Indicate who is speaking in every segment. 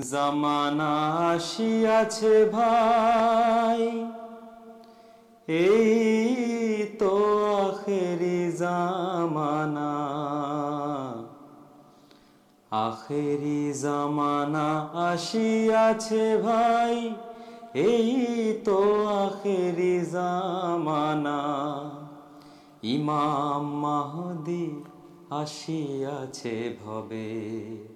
Speaker 1: জামানা আসিয়াছে ভাই। এই তো আখেরি জামানা। আখেরি জামানা আসিয়াছে ভাই। এই তো আখেরি জামানা। ইমাম মাহদি আসিয়াছে ভবে।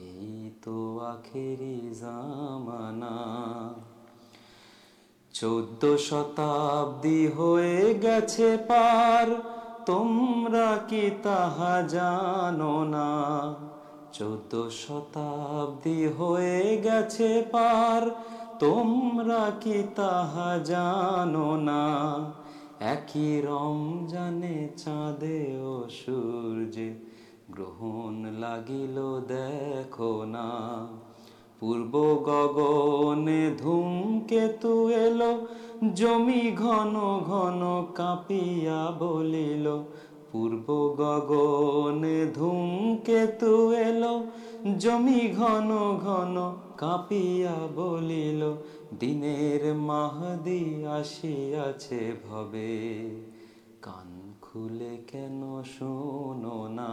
Speaker 1: এই তো আখেরি জামানা। চোদ্দ শতাব্দী হয়ে গেছে পার, তোমরা কি তাহা জানো না? চোদ্দ শতাব্দী হয়ে গেছে পার, তোমরা কি তাহা জানো না? একই রমজানে চাঁদে ও সূর্যে গ্রহণ লাগিল দেখো না। পূর্ব গগনে ধূমকেতু এলো, জমি ঘন ঘন কাঁপিয়া বলিল, পূর্ব গগনে ধূমকেতু এলো, জমি ঘন ঘন কাঁপিয়া বলিল, দিনের মাহদি আসিয়াছে ভবে। কান খুলে কেন শোনো না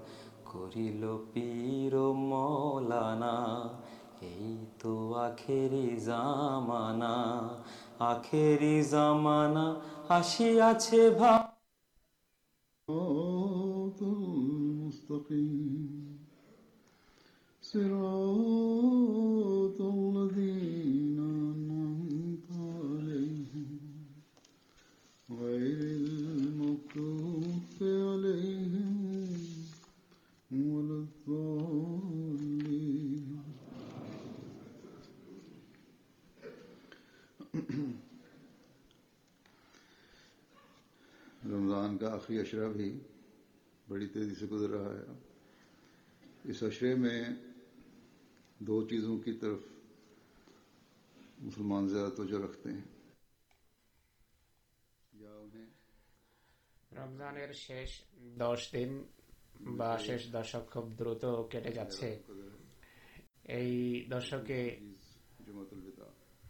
Speaker 1: করিল পীর মৌলানা এই তো আখেরি জামানা আখেরি জামানা আসিয়াছে ভা
Speaker 2: মুস্তকিম رمضان کا آخری اشرہ بھی بڑی تیزی سے گزر رہا
Speaker 3: ہے۔ اس اشرے میں دو چیزوں کی طرف مسلمان زیادہ توجہ رکھتے ہیں۔
Speaker 2: یا انہیں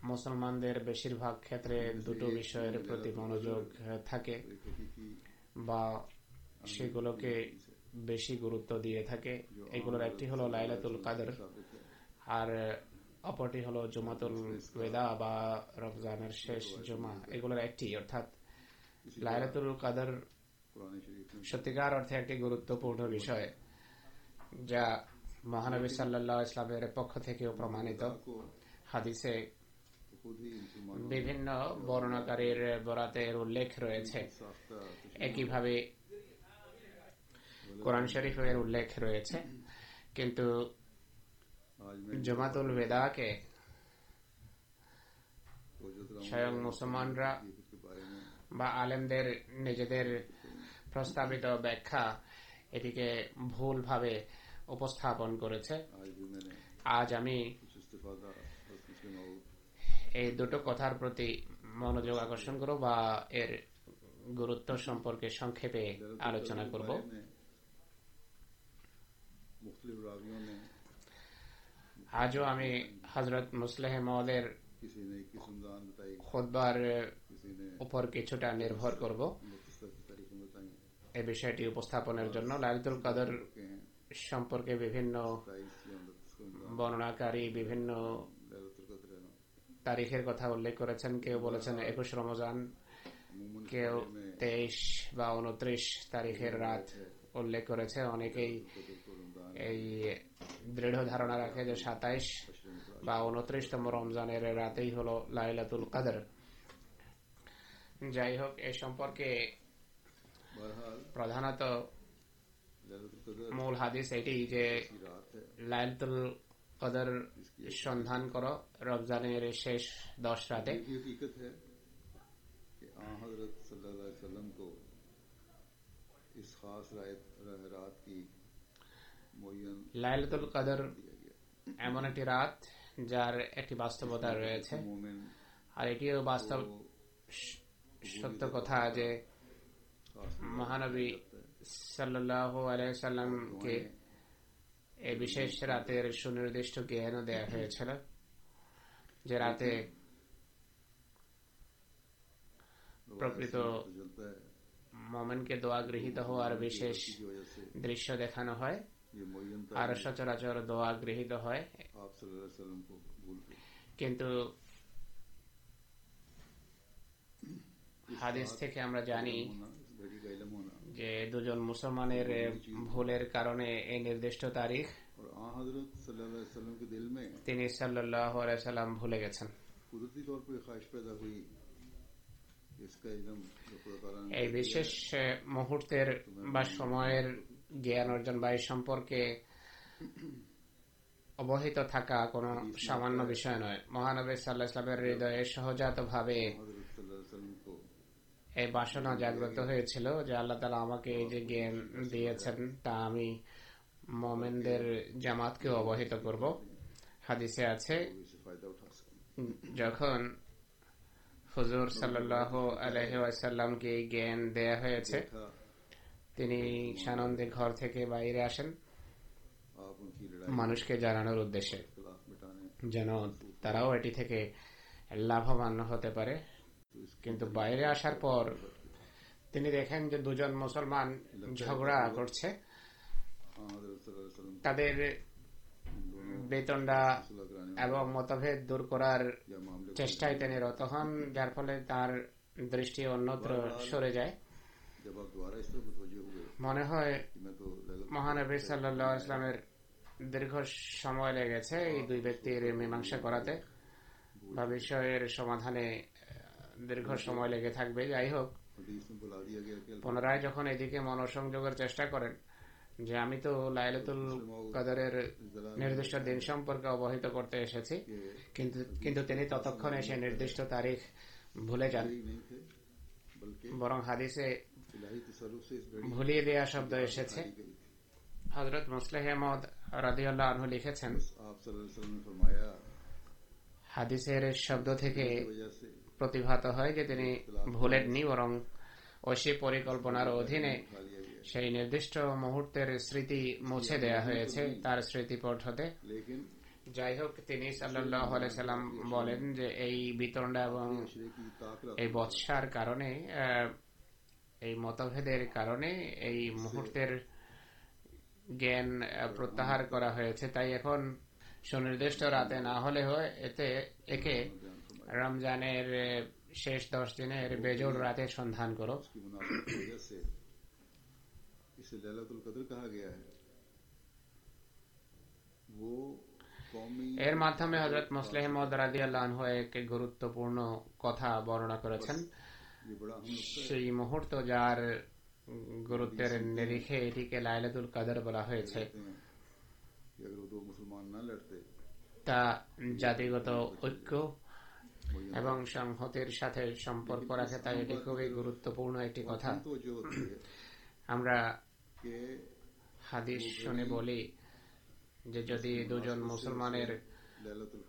Speaker 3: মুসলমানদের বেশিরভাগ ক্ষেত্রে দুটো বিষয়ের প্রতি মনোযোগ থাকে বা সেগুলোকে বেশি গুরুত্ব দিয়ে থাকে এগুলোর একটি হলো লাইলাতুল কাদের আর অপরটি হলো জুমাতুল ওয়েদা বা রমজানের শেষ জুমা এগুলোর একটি অর্থাৎ লাইলাতুল কাদের সত্যিকার অর্থে একটি গুরুত্বপূর্ণ বিষয় যা মহানবী সাল্লাহ ইসলামের পক্ষ থেকেও প্রমাণিত হাদিসে বিভিন্ন বর্ণাকারের বরাতের উল্লেখ রয়েছে। একইভাবে কোরআন শরীফের উল্লেখ রয়েছে। কিন্তু জমাতুল বেদাকে স্বয়ং মুসলমানরা বা আলেমদের নিজেদের প্রস্তাবিত ব্যাখ্যা এটিকে ভুলভাবে উপস্থাপন করেছে। আজ আমি এই দুটো কথার প্রতি মনোযোগ আকর্ষণ করো বা এর গুরুত্ব সম্পর্কে সংক্ষেপে আলোচনা করব। আজও আমি হজরত মুসলেহ মহলের খোদবার উপর কিছুটা নির্ভর করব। এ বিষয়টি উপস্থাপনের জন্য লালিতুল কাদর সম্পর্কে বিভিন্ন বর্ণাকারী বিভিন্ন তারিখের কথা উল্লেখ করেছেন। কেউ বলেছেন একুশ রমজান, কেউ তেইশ বা উনত্রিশ তারিখের রাত উল্লেখ করেছে। অনেকেই এই দৃঢ় ধারণা রাখে যে সাতাইশ বা উনত্রিশতম রমজানের রাতেই হলো লাইলাতুল কাদের। যাই হোক, এ সম্পর্কে প্রধানত মূল হাদিস এটি যে লাইলাতুল কদর সন্ধান করো রমজানের শেষ দশ রাতে। লাইলতুল কদর এমন একটি রাত যার একটি বাস্তবতা রয়েছে। আর এটিও বাস্তব সত্য কথা যে মহানবী সাল্লাহ আলাইসাল্লামকে এই বিশেষ রাতের সুনির্দিষ্ট জ্ঞানও দেয়া হয়েছিল যে রাতে প্রকৃত মোমেনকে দোয়া গৃহীত হওয়ার বিশেষ দৃশ্য দেখানো হয় আর সচরাচর দোয়া গৃহীত হয়। কিন্তু হাদিস থেকে আমরা জানি যে দুজন মুসলমানের ভুলের কারণে এই নির্দিষ্ট তারিখ তিনি সাল্লাম ভুলে গেছেন। এই বিশেষ মুহূর্তের বা সময়ের জ্ঞান অর্জন বা এই সম্পর্কে অবহিত থাকা কোন সামান্য বিষয় নয়। মহানবী সাল্লাহ ইসলামের হৃদয়ে সহজাত ভাবে এই বাসনা জাগ্রত হয়েছিল যে আল্লাহ তালা আমাকে এই যে জ্ঞান দিয়েছেন, তা আমি মোমেনদের জামাতকে অবহিত করব। হাদিসে আছে, যখন হজুর সাল্লাহ আলহ্লামকে এই জ্ঞান দেয়া হয়েছে, তিনি সানন্দে ঘর থেকে বাইরে আসেন। মানুষকে জানানোর উদ্দেশ্যে যেন তারাও এটি থেকে লাভবান হতে পারে। কিন্তু বাইরে আসার পর তিনি দেখেন যে দুজন মুসলমান ঝগড়া করছে। তাদের বেতনটা এবং মতভেদ দূর করার চেষ্টায় তিনি রত হন, যার ফলে তার দৃষ্টি অন্যত্র সরে যায়। মনে হয় মহানবী সাল্লাহ ইসলামের দীর্ঘ সময় লেগেছে এই দুই ব্যক্তির মীমাংসা করাতে। বা বিষয়ের সমাধানে দীর্ঘ সময় লেগে থাকবে, যাই হোক। পুনরায় যখন এদিকে মনসংযোগের চেষ্টা করেন, যে আমি তো লাইলাতুল কাদারের নির্দিষ্ট দিন সম্পর্কে অবহিত করতে এসেছি, কিন্তু কিন্তু তিনি ততক্ষণে সে নির্দিষ্ট তারিখ ভুলে যান। বরং হাদিসে ভুলিয়ে দেয়া শব্দ এসেছে। হজরত মুসলেহ আহমদ রাদিউল্লাহ আনহু লিখেছেন, হাদিসের শব্দ থেকে প্রতিভাত হয় যে তিনি ভুলেননি বরং ঐশী পরিকল্পনার অধীনে সেই নির্দিষ্ট মুহূর্তের স্মৃতি মুছে দেয়া হয়েছে, তার স্মৃতিপট হতে। যাই হোক, তিনি সাল্লাম বলেন যে এই বিতণ্ডা এবং এই বৎসার কারণে এই মতভেদের কারণে এই মুহূর্তের জ্ঞান প্রত্যাহার করা হয়েছে। তাই এখন সুনির্দিষ্ট রাতে না হলে হয় এতে, একে রমজানের শেষ দশ দিনের বেজোর রাতে সন্ধান করো। এর মাধ্যমে হজরত মোসলেহমদ রাজি আল্লাহ একটি গুরুত্বপূর্ণ কথা বর্ণনা করেছেন। সেই মুহূর্ত যার গুরুত্বের নিরিখে এটিকে লাইলাতুল কাদের বলা হয়েছে। তা জাতিগত ঐক্য এবং সংহতির সাথে সম্পর্ক রাখে, তাই এটি খুবই গুরুত্বপূর্ণ একটি কথা। আমরা হাদিস শুনে বলি যে যদি দুজন মুসলমানের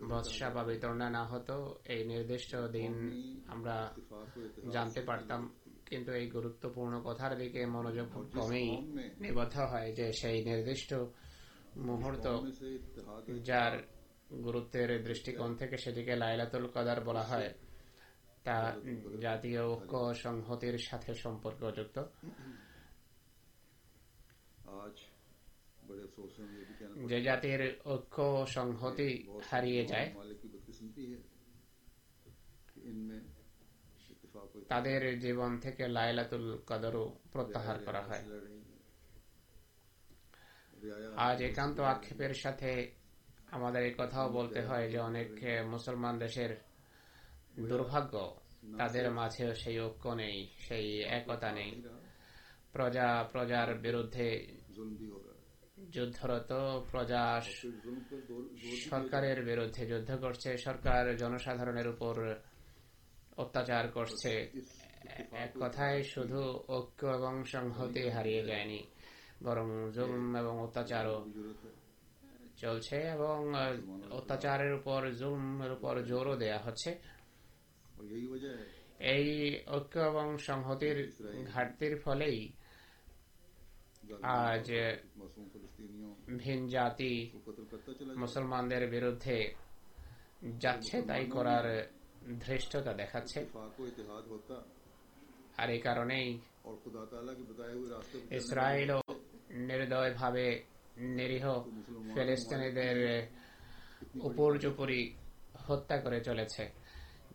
Speaker 3: বৎসা বা বিতরণা না হতো, এই নির্দিষ্ট দিন আমরা জানতে পারতাম, কিন্তু এই গুরুত্বপূর্ণ কথার দিকে মনোযোগ কমেই নিবদ্ধ হয় যে সেই নির্দিষ্ট মুহূর্ত যার গুরুত্বের দৃষ্টিকোণ থেকে সেটিকে লাইলাতুল কদার বলা হয়। তা জাতীয় ঐক্য সংহতির সাথে সম্পর্কযুক্ত। যে জাতির ঐক্য সংহতি হারিয়ে যায়। তাদের জীবন থেকে লাইলাতুল কদরও প্রত্যাহার করা হয়। আজ একান্ত আক্ষেপের সাথে আমাদের এই কথাও বলতে হয় যে অনেক মুসলমান দেশের দুর্ভাগ্য তাদের মাঝে সেই ঐক্য নেই, সেই একতা নেই। প্রজা, প্রজার বিরুদ্ধে যুদ্ধরত প্রজা সরকারের বিরুদ্ধে যুদ্ধ করছে, সরকার জনসাধারণের উপর অত্যাচার করছে। এক কথায় শুধু ঐক্য এবং সংহতি হারিয়ে যায়নি, বরং জুলুম এবং অত্যাচারও চলছে এবং অত্যাচারের উপর জুলমের উপর জোরও দেয়া হচ্ছে। এই ঐক্য এবং সংহতির ঘাটতির ফলেই আজ ভিন জাতি মুসলমানদের বিরুদ্ধে যাচ্ছে তাই করার ধৃষ্টতা দেখাচ্ছে। আর এই কারণেই ইসরায়েল নির্দয়ভাবে নিরীহ ফেলেস্তিনিদের উপর্যুপরি হত্যা করে চলেছে।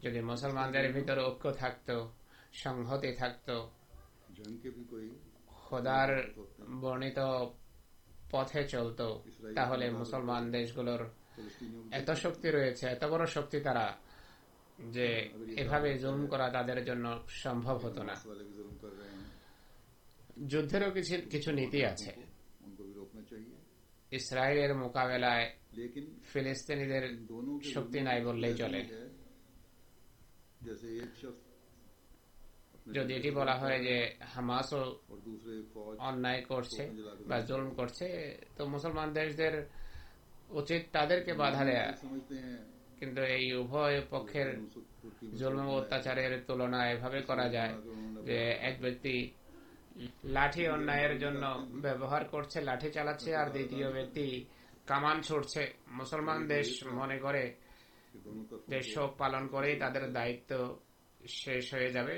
Speaker 3: যদি মুসলমানদের ভিতরে ঐক্য থাকতো, সংহতি থাকতো, খোদার বর্ণিত পথে চলতো, তাহলে মুসলমান দেশগুলোর এত শক্তি রয়েছে, এত বড় শক্তি তারা, যে এভাবে জুলুম করা তাদের জন্য সম্ভব হতো না। যুদ্ধেরও কিছু কিছু নীতি আছে। ইসরায়েলের মোকাবেলায় ফিলিস্তিনিদের শক্তি নাই বললেই চলে। যদি এটি বলা হয় যে হামাসও অন্যায় করছে বা জুলম করছে তো মুসলমান দেশদের উচিত তাদেরকে বাধা দেয়া। কিন্তু এই উভয় পক্ষের জুলম অত্যাচারের তুলনা এভাবে করা যায় যে এক ব্যক্তি লাঠি অন্যায়ের জন্য ব্যবহার করছে, লাঠি চালাচ্ছে, আর দ্বিতীয় ব্যক্তি কামান ছুটছে মুসলমান দেশ মনে করে শোক পালন করেই তাদের দায়িত্ব শেষ হয়ে যাবে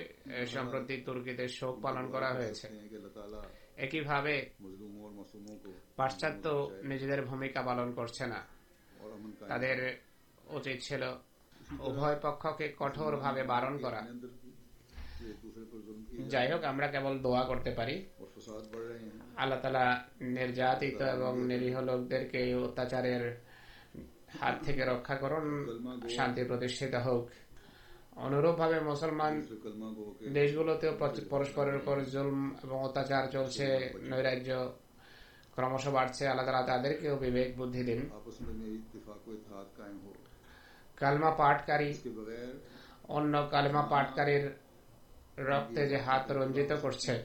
Speaker 3: সম্প্রতি তুর্কিতে শোক পালন করা হয়েছে। একইভাবে পাশ্চাত্য নিজেদের ভূমিকা পালন করছে না। তাদের উচিত ছিল উভয় পক্ষকে কঠোরভাবে বারণ করা। যাই হোক আমরা কেবল দোয়া করতে পারি। আল্লাহ তালা নির্যাতিত এবং নিরীহ লোকদেরকে অত্যাচারের হাত থেকে রক্ষা করুন শান্তি প্রতিষ্ঠিত হোক। অনুরূপভাবে মুসলমান দেশগুলোতেও পরস্পরের উপর জুলম এবং অত্যাচার চলছে নৈরাজ্য ক্রমশ বাড়ছে। আলাদা তাদেরকেও বিবেক বুদ্ধি দিন। কালমা পাঠকারী অন্য কালমা পাঠকারীর রক্তে যে হাত রঞ্জিত করছে,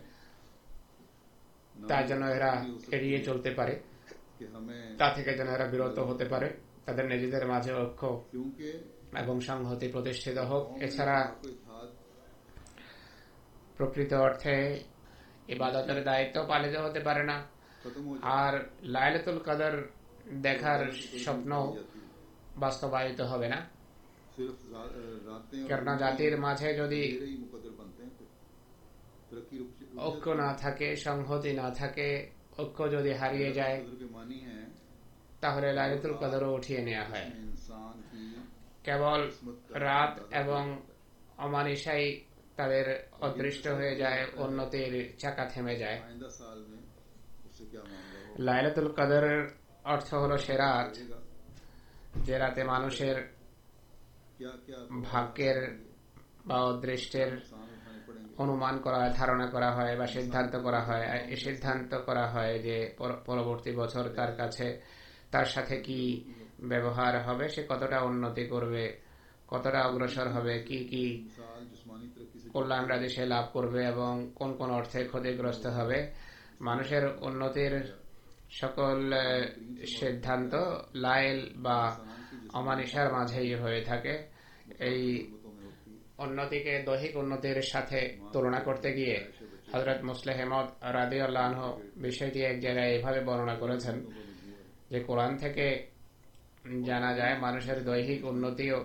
Speaker 3: তা যেন এরা এড়িয়ে চলতে পারে, তা থেকে যেন এরা বিরত হতে পারে, তাদের নিজেদের মাঝে ঐক্য এবং সংহতি প্রতিষ্ঠিত হোক। এছাড়া প্রকৃত অর্থে ইবাদতের দায়িত্ব পালিত হতে পারে না। আর লাইলাতুল কাদার দেখার স্বপ্ন বাস্তবায়িত হবে না। কেননা জাতির মাঝে যদি ঐক্য না থাকে সংহতি না থাকে ঐক্য যদি হারিয়ে যায় তাহলে লাইলাতুল কদরও উঠিয়ে নেওয়া হয় কেবল রাত এবং অমানিসাই তাদের অদৃষ্ট হয়ে যায় উন্নতির চাকা থেমে যায় লাইলাতুল কদরের অর্থ হলো সে রাত যে রাতে মানুষের ভাগ্যের বা অদৃষ্টের অনুমান করা হয় ধারণা করা হয় বা সিদ্ধান্ত করা হয়। সিদ্ধান্ত করা হয় যে পরবর্তী বছর তার কাছে তার সাথে কি ব্যবহার হবে, সে কতটা উন্নতি করবে, কতটা অগ্রসর হবে, কি কি রাজ্যে সে লাভ করবে এবং কোন কোন অর্থে ক্ষতিগ্রস্ত হবে। মানুষের উন্নতির সকল সিদ্ধান্ত লাইল বা অমানিসার মাঝেই হয়ে থাকে। এই অন্যদিকে দৈহিক উন্নতির সাথে তুলনা করতে গিয়ে হজরত মুসলেহমদ হেমদ আল্লাহ বিষয়টি এক জায়গায় এইভাবে বর্ণনা করেছেন যে কোরআন থেকে জানা যায়, মানুষের দৈহিক উন্নতিও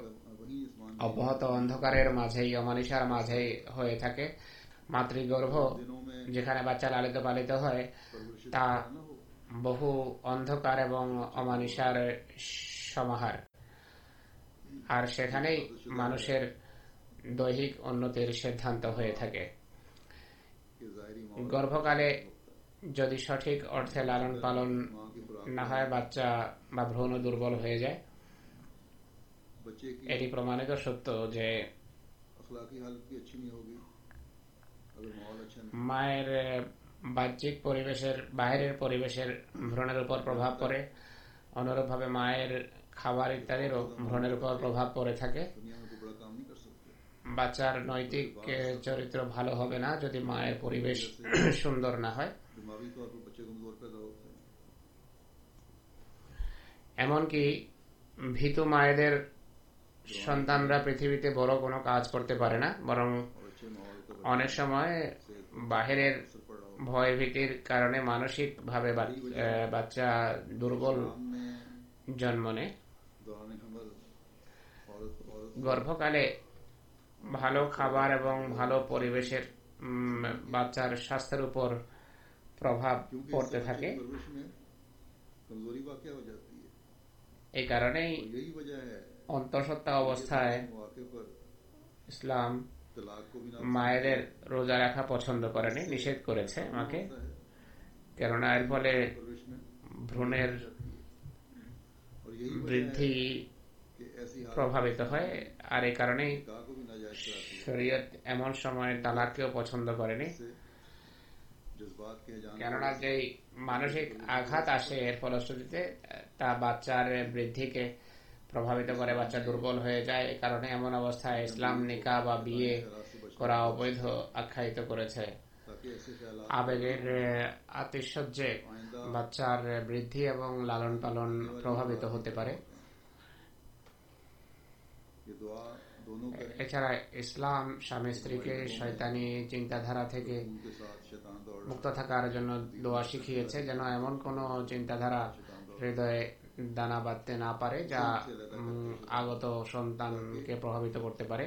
Speaker 3: অব্যাহত অন্ধকারের মাঝেই, অমানিসার মাঝেই হয়ে থাকে। মাতৃগর্ভ যেখানে বাচ্চা লালিত পালিত হয়, তা বহু অন্ধকার এবং অমানিসার সমাহার। আর সেখানেই মানুষের দৈহিক উন্নতির সিদ্ধান্ত হয়ে থাকে। গর্ভকালে যদি সঠিক অর্থে লালন পালন না হয়, বাচ্চা বা ভ্রণ দুর্বল হয়ে যায়। এটি প্রমাণিত সত্য যে মায়ের বাহ্যিক পরিবেশের বাইরের পরিবেশের ভ্রণের উপর প্রভাব পড়ে। অনুরূপভাবে মায়ের খাবার ইত্যাদির ভ্রণের উপর প্রভাব পড়ে থাকে। বাচ্চার নৈতিক চরিত্র ভালো হবে না যদি মায়ের পরিবেশ সুন্দর না হয়। এমনকি ভীতু মায়েদের সন্তানরা পৃথিবীতে বড় কোনো কাজ করতে পারে না, বরং অনেক সময় বাহিরের ভয় ভীতির কারণে মানসিকভাবে বাচ্চা দুর্বল জন্ম নেয়। গর্ভকালে ভালো খাবার এবং ভালো পরিবেশের বাচ্চার স্বাস্থ্যের উপর প্রভাব পড়তে থাকে। এই কারণেই অন্তঃসত্ত্বা অবস্থায় ইসলাম মায়েদের রোজা রাখা পছন্দ করেনি নিষেধ করেছে আমাকে। কেননা এর ফলে ভ্রূণের বৃদ্ধি প্রভাবিত হয়। আর এই কারণেই শরীয়ত এমন সময় তালাককেও পছন্দ করেনি। কেননা যে মানসিক আঘাত আসে এর ফলশ্রুতিতে তা বাচ্চার বৃদ্ধিকে প্রভাবিত করে বাচ্চা দুর্বল হয়ে যায়। এ কারণে এমন অবস্থায় ইসলাম নিকা বা বিয়ে করা অবৈধ আখ্যায়িত করেছে। আবেগের আতিশয্যে বাচ্চার বৃদ্ধি এবং লালন পালন প্রভাবিত হতে পারে। এছাড়া ইসলাম স্বামী স্ত্রীকে শয়তানি চিন্তাধারা থেকে মুক্ত থাকার জন্য দোয়া শিখিয়েছে যেন এমন কোনো চিন্তাধারা হৃদয়ে দানা বাঁধতে না পারে যা আগত সন্তানকে প্রভাবিত করতে পারে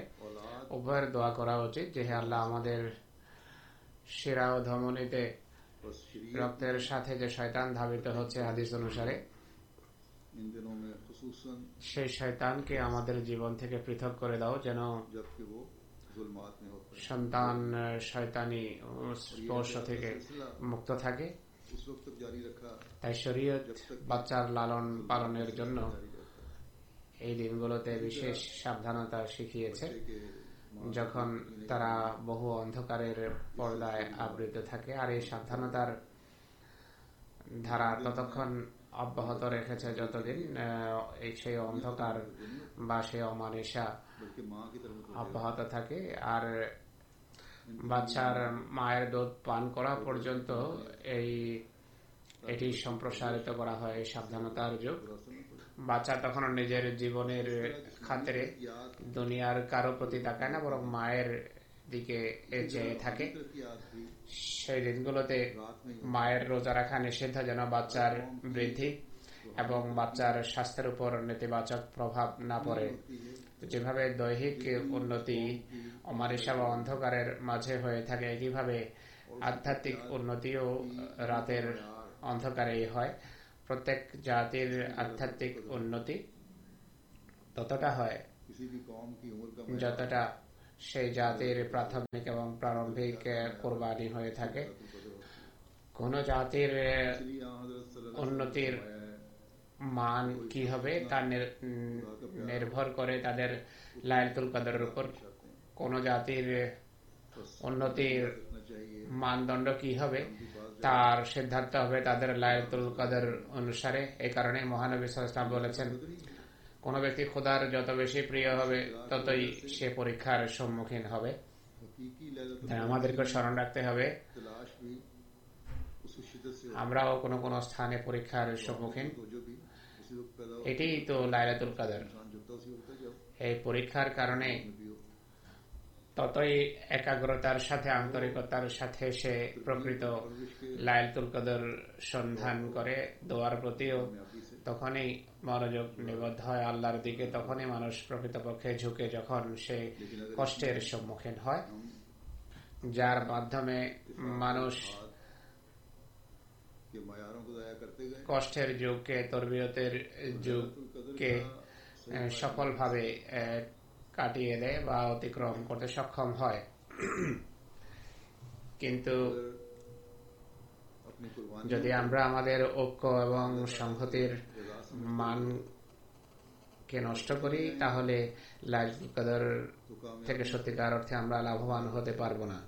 Speaker 3: উভয়ের দোয়া করা উচিত যে আল্লাহ আমাদের শিরা ও ধমনীতে রক্তের সাথে যে শয়তান ধাবিত হচ্ছে হাদিস অনুসারে সেই শয়তানকে আমাদের জীবন থেকে পৃথক করে দাও যেন সন্তান শয়তানি স্পর্শ থেকে মুক্ত থাকে। তাই শরীয়ত বাচ্চার লালন পালনের জন্য এই দিনগুলোতে বিশেষ সাবধানতা শিখিয়েছে। যখন তারা বহু অন্ধকারের পর্দায় আবৃত থাকে আর এই সাবধানতার ধারা ততক্ষণ অব্যাহত রেখেছে যতদিন এই সেই অন্ধকার বা সেই অমানিসা অব্যাহত থাকে। আর বাচ্চার মায়ের দুধ পান করা পর্যন্ত এই, এটি সম্প্রসারিত করা হয় সাবধানতার যুগ। বাচ্চা তখন নিজের জীবনের খাতিরে দুনিয়ার কারও প্রতি তাকায় না, বরং মায়ের দিকে চেয়ে থাকে সেই দিনগুলোতে মায়ের রোজা রাখা নিষিদ্ধ যেন বাচ্চার বৃদ্ধি এবং বাচ্চার স্বাস্থ্যের উপর নেতিবাচক প্রভাব না পড়ে। যেভাবে দৈহিক উন্নতি অমারিসা বা অন্ধকারের মাঝে হয়ে থাকে একইভাবে আধ্যাত্মিক উন্নতিও রাতের অন্ধকারেই হয়। প্রত্যেক জাতির আধ্যাত্মিক উন্নতি ততটা হয়? যতটা সেই জাতির প্রাথমিক এবং প্রারম্ভিক কোরবানি হয়ে থাকে। কোন জাতির উন্নতির মান কি হবে তা নির্ভর করে তাদের লায়তুল কাদের উপর। কোন জাতির উন্নতির মানদণ্ড কি হবে তার সিদ্ধান্ত হবে তাদের লায়তুল কাদের অনুসারে। এই কারণে মহানবী সাল বলেছেন কোনো ব্যক্তি খোদার যত বেশি প্রিয় হবে, ততই সে পরীক্ষার সম্মুখীন হবে। আমাদেরকে স্মরণ রাখতে হবে। আমরাও কোনো কোনো স্থানে পরীক্ষার সম্মুখীন। এটি তো লাইলাতুল কাদার। এই পরীক্ষার কারণে ততই একাগ্রতার সাথে, আন্তরিকতার সাথে সে প্রকৃত লাইলাতুল কাদার সন্ধান করে, দোয়ার প্রতিও তখনই মনোযোগ নিবদ্ধ হয় আল্লাহর দিকে তখনই মানুষ প্রকৃতপক্ষে ঝুঁকে যখন সে কষ্টের সম্মুখীন হয়। যার মাধ্যমে মানুষ কষ্টের যুগকে তরবিয়তের যুগকে সফলভাবে কাটিয়ে দেয় বা অতিক্রম করতে সক্ষম হয়। কিন্তু যদি আমরা আমাদের ঐক্য এবং সংহতির মান কে নষ্ট করি, তাহলে লাইজুল কাদার থেকে সত্যিকার অর্থে আমরা লাভবান হতে পারব না।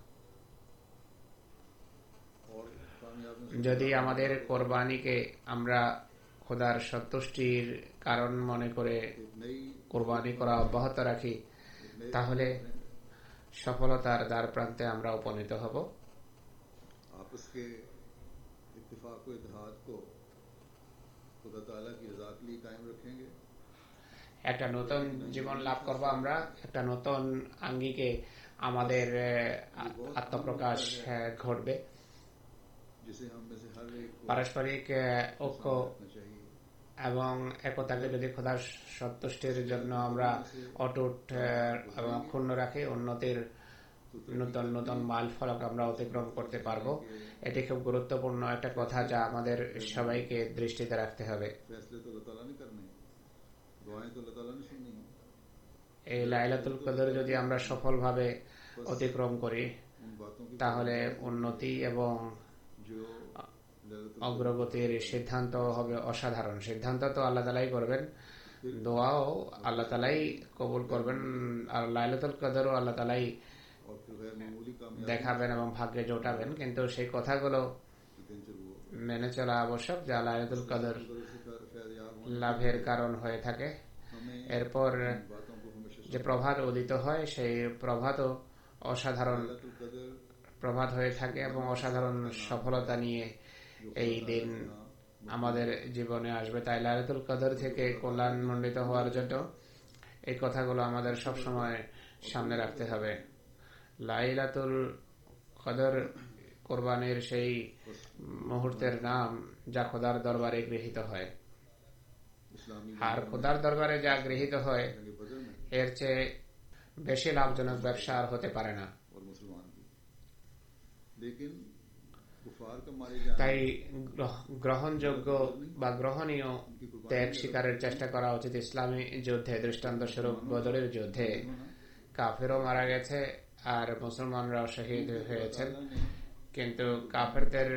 Speaker 3: যদি আমাদের কোরবানিকে আমরা খোদার সন্তুষ্টির কারণ মনে করে কোরবানি করা অব্যাহত রাখি, তাহলে সফলতার দ্বার প্রান্তে আমরা উপনীত হব। একটা নতুন জীবন লাভ করব আমরা একটা নতুন আঙ্গিকে আমাদের আত্মপ্রকাশ হ্যাঁ, ঘটবে। পারস্পরিক ঐক্য এবং একতাকে যদি খোদার সন্তুষ্টির জন্য আমরা অটুট এবং ক্ষুণ্ণ রাখি উন্নতির নতুন নতুন মাইল ফলক আমরা অতিক্রম করতে পারব। এটি খুব গুরুত্বপূর্ণ একটা কথা যা আমাদের সবাইকে দৃষ্টিতে রাখতে হবে। এই লাইলাতুল কদর যদি আমরা সফলভাবে অতিক্রম করি তাহলে উন্নতি এবং অগ্রগতির সিদ্ধান্ত হবে অসাধারণ। সিদ্ধান্ত তো আল্লাহ তালাই করবেন। দোয়াও আল্লাহ তালাই কবুল করবেন। আর লাইলাতুল কদরও আল্লাহ তালাই দেখাবেন এবং ভাগ্যে জোটাবেন কিন্তু সেই কথাগুলো মেনে চলা আবশ্যক, যা লায়দুল কদর লাভের কারণ হয়ে থাকে। এরপর যে প্রভাত উদিত হয়, সেই প্রভাতও অসাধারণ প্রভাত হয়ে থাকে এবং অসাধারণ সফলতা নিয়ে এই দিন আমাদের জীবনে আসবে। তাই লায়তুল কদর থেকে কল্যাণ মণ্ডিত হওয়ার জন্য এই কথাগুলো আমাদের সবসময় সামনে রাখতে হবে। লাইলাতুল কদর কোরবানের সেই মুহূর্তের নাম যা খোদার দরবারে গৃহীত হয়। আর খোদার দরবারে যা গৃহীত হয়, এর চেয়ে বেশি লাভজনক ব্যবসা আর হতে পারে না। তাই গ্রহণযোগ্য বা গ্রহণীয় ত্যাগ শিকারের চেষ্টা করা উচিত। ইসলামী যুদ্ধে দৃষ্টান্ত স্বরূপ বদলের যুদ্ধে কাফেরও মারা গেছে। আর মুসলমানরাও শহীদ হয়েছেন। কিন্তু কাফেরদের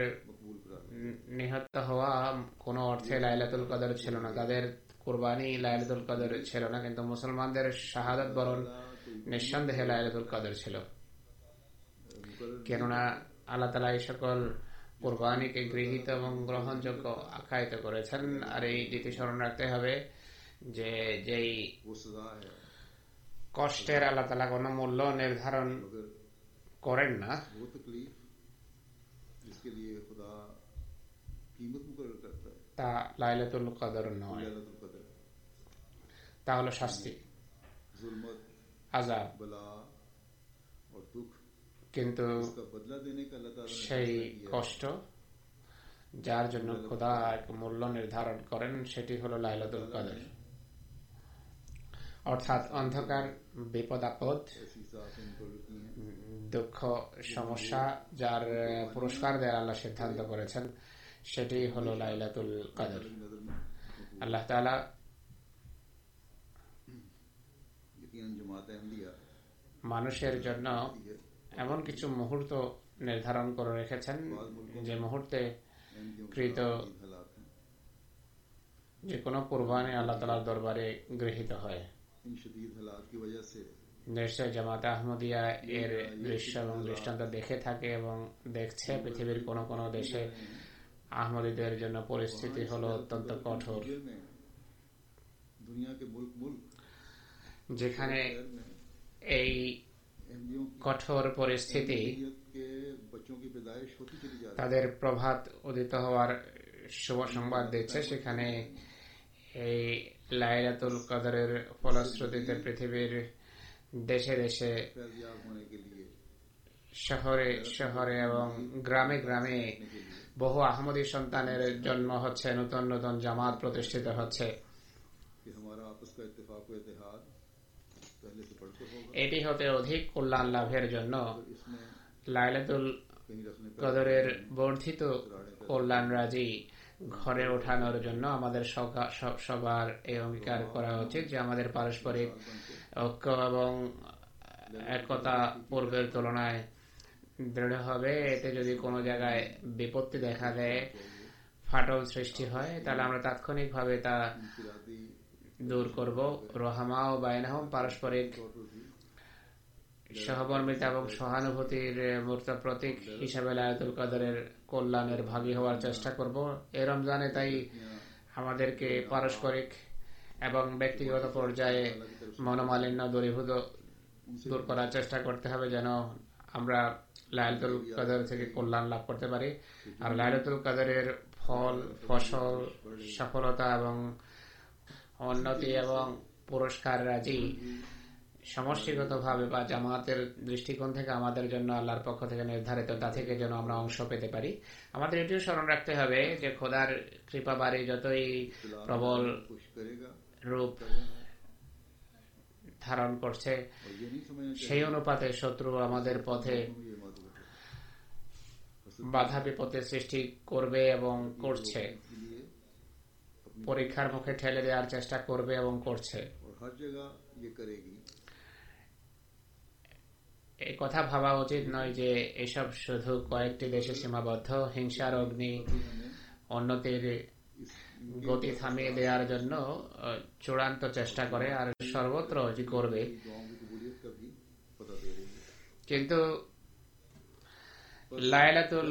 Speaker 3: নিহত হওয়া কোনো অর্থে লাইলাতুল কদর ছিল না। তাদের কোরবানি লাইলাতুল কদর ছিল না, কিন্তু মুসলমানদের শাহাদত বরণ নিঃসন্দেহে লাইলাতুল কদর ছিল। কেননা আল্লাহ তালা এই সকল কোরবানিকে গৃহীত এবং গ্রহণযোগ্য আখ্যায়িত করেছেন। আর এই দ্বিতীয় স্মরণ রাখতে হবে যে যেই কষ্টের আল্লাহ তালা কোনো মূল্য নির্ধারণ করেন না। তা লাইলাতুল কদর নয়। তা হলো শাস্তি। আজাব কিন্তু সেই কষ্ট যার জন্য খোদা এক মূল্য নির্ধারণ করেন সেটি হলো লাইলাতুল কদর। অর্থাৎ অন্ধকার, বিপদ, আপদ, দুঃখ, সমস্যা যার পুরস্কার দেয়ার আল্লাহ সিদ্ধান্ত করেছেন, সেটি হল লাইলাতুল কাদের। আল্লাহ
Speaker 2: তালা
Speaker 3: মানুষের জন্য এমন কিছু মুহূর্ত নির্ধারণ করে রেখেছেন, যে মুহূর্তে কৃত যে কোনো কোরবানি আল্লাহ তালার দরবারে গৃহীত হয়। নিশ্চয় জামাত আহমদিয়া এর দৃশ্য এবং দৃষ্টান্ত দেখে থাকে এবং দেখছে পৃথিবীর কোন কোন দেশে আহমদীদের জন্য পরিস্থিতি হলো অত্যন্ত কঠোর। যেখানে এই কঠোর পরিস্থিতি তাদের প্রভাত উদিত হওয়ার শুভ সংবাদ দিচ্ছে সেখানে এই লাইলাতুল কদরের ফলশ্রুতিতে পৃথিবীর দেশে দেশে, শহরে শহরে এবং গ্রামে গ্রামে বহু আহমদী সন্তানের জন্ম হচ্ছে, নতুন নতুন জামাত প্রতিষ্ঠিত হচ্ছে। এটি হতে অধিক কল্যাণ লাভের জন্য লাইলাতুল কদরের বর্ধিত কল্যাণ রাজি। ঘরে ওঠানোর জন্য আমাদের সবার এই অঙ্গীকার করা উচিত যে আমাদের পারস্পরিক ঐক্য এবং একতা পূর্বের তুলনায় দৃঢ় হবে। এতে যদি কোনো জায়গায় বিপত্তি দেখা দেয়, ফাটল সৃষ্টি হয়, তাহলে আমরা তাৎক্ষণিকভাবে তা দূর করব। রোহামা ও বায়নাহম পারস্পরিক সহবর্মিতা এবং সহানুভূতির মূর্ত প্রতীক হিসাবে লায়তুল কাদরের কল্যাণের ভাগী হওয়ার চেষ্টা করব। এই রমজানে তাই আমাদেরকে পারস্পরিক এবং ব্যক্তিগত পর্যায়ে মনোমালিন্য দূরীভূত দূর করার চেষ্টা করতে হবে যেন আমরা লায়াতুল কদর থেকে কল্যাণ লাভ করতে পারি। আর লায়াতুল কদরের ফল, ফসল, সফলতা এবং উন্নতি এবং পুরস্কার রাজি সমষ্টিগতভাবে বা জামাতের দৃষ্টিকোণ থেকে আমাদের জন্য আল্লাহর পক্ষ থেকে নির্ধারিত, তা থেকে যেন আমরা অংশ পেতে পারি। আমাদের এটিও স্মরণ রাখতে হবে যে খোদার কৃপা বাড়ি যতই প্রবল রূপ ধারণ করছে, সেই অনুপাতে শত্রু আমাদের পথে বাধা বিপদের সৃষ্টি করবে এবং করছে। পরীক্ষার মুখে ঠেলে দেওয়ার চেষ্টা করবে এবং করছে। এ কথা ভাবা উচিত নয় যে এসব শুধু কয়েকটি দেশে সীমাবদ্ধ, হিংসার অগ্নি অন্যদের গতি থামিয়ে দেওয়ার জন্য চূড়ান্ত চেষ্টা করে আর সর্বত্র করবে। কিন্তু
Speaker 2: লায়লাতুল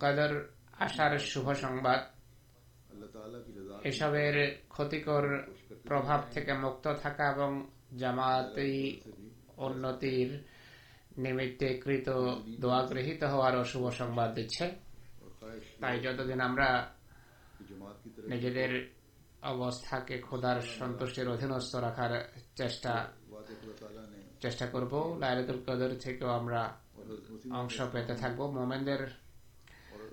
Speaker 3: কাদর আসার শুভ সংবাদ এসবের ক্ষতিকর প্রভাব থেকে মুক্ত থাকা এবং জামাতি উন্নতির নিমিত্তে কৃত দোয়া গৃহীত হওয়ার অশুভ সংবাদ দিচ্ছে। তাই যতদিন আমরা নিজেদের অবস্থাকে খোদার সন্তুষ্টির অধীনস্থ রাখার চেষ্টা চেষ্টা করব, লাইলাতুল কদর থেকেও আমরা অংশ পেতে থাকব। মোমেনদের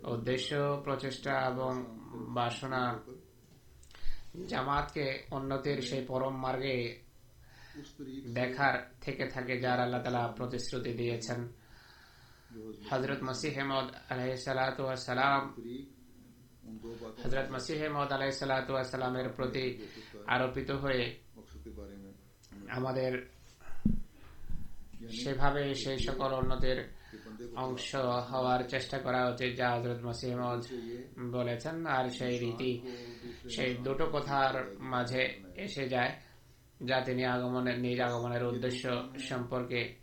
Speaker 3: উদ্দেশ্য, প্রচেষ্টা এবং বাসনা জামাতকে উন্নতির সেই পরম মার্গে দেখার থেকে থাকে যার আল্লাহ তালা প্রতিশ্রুতি দিয়েছেন। হজরত
Speaker 2: মসিহ মদ আলাইসালাম
Speaker 3: হজরত মসিহ মদ আলাইসালামের প্রতি আরোপিত হয়ে আমাদের সেভাবে সেই সকল
Speaker 2: অন্যদের
Speaker 3: অংশ হওয়ার চেষ্টা করা উচিত যা হজরত মসিহমদ বলেছেন। আর সেই রীতি, সেই দুটো কথার মাঝে এসে যায়। যা তিনি আগমনের, নিজ আগমনের উদ্দেশ্য সম্পর্কে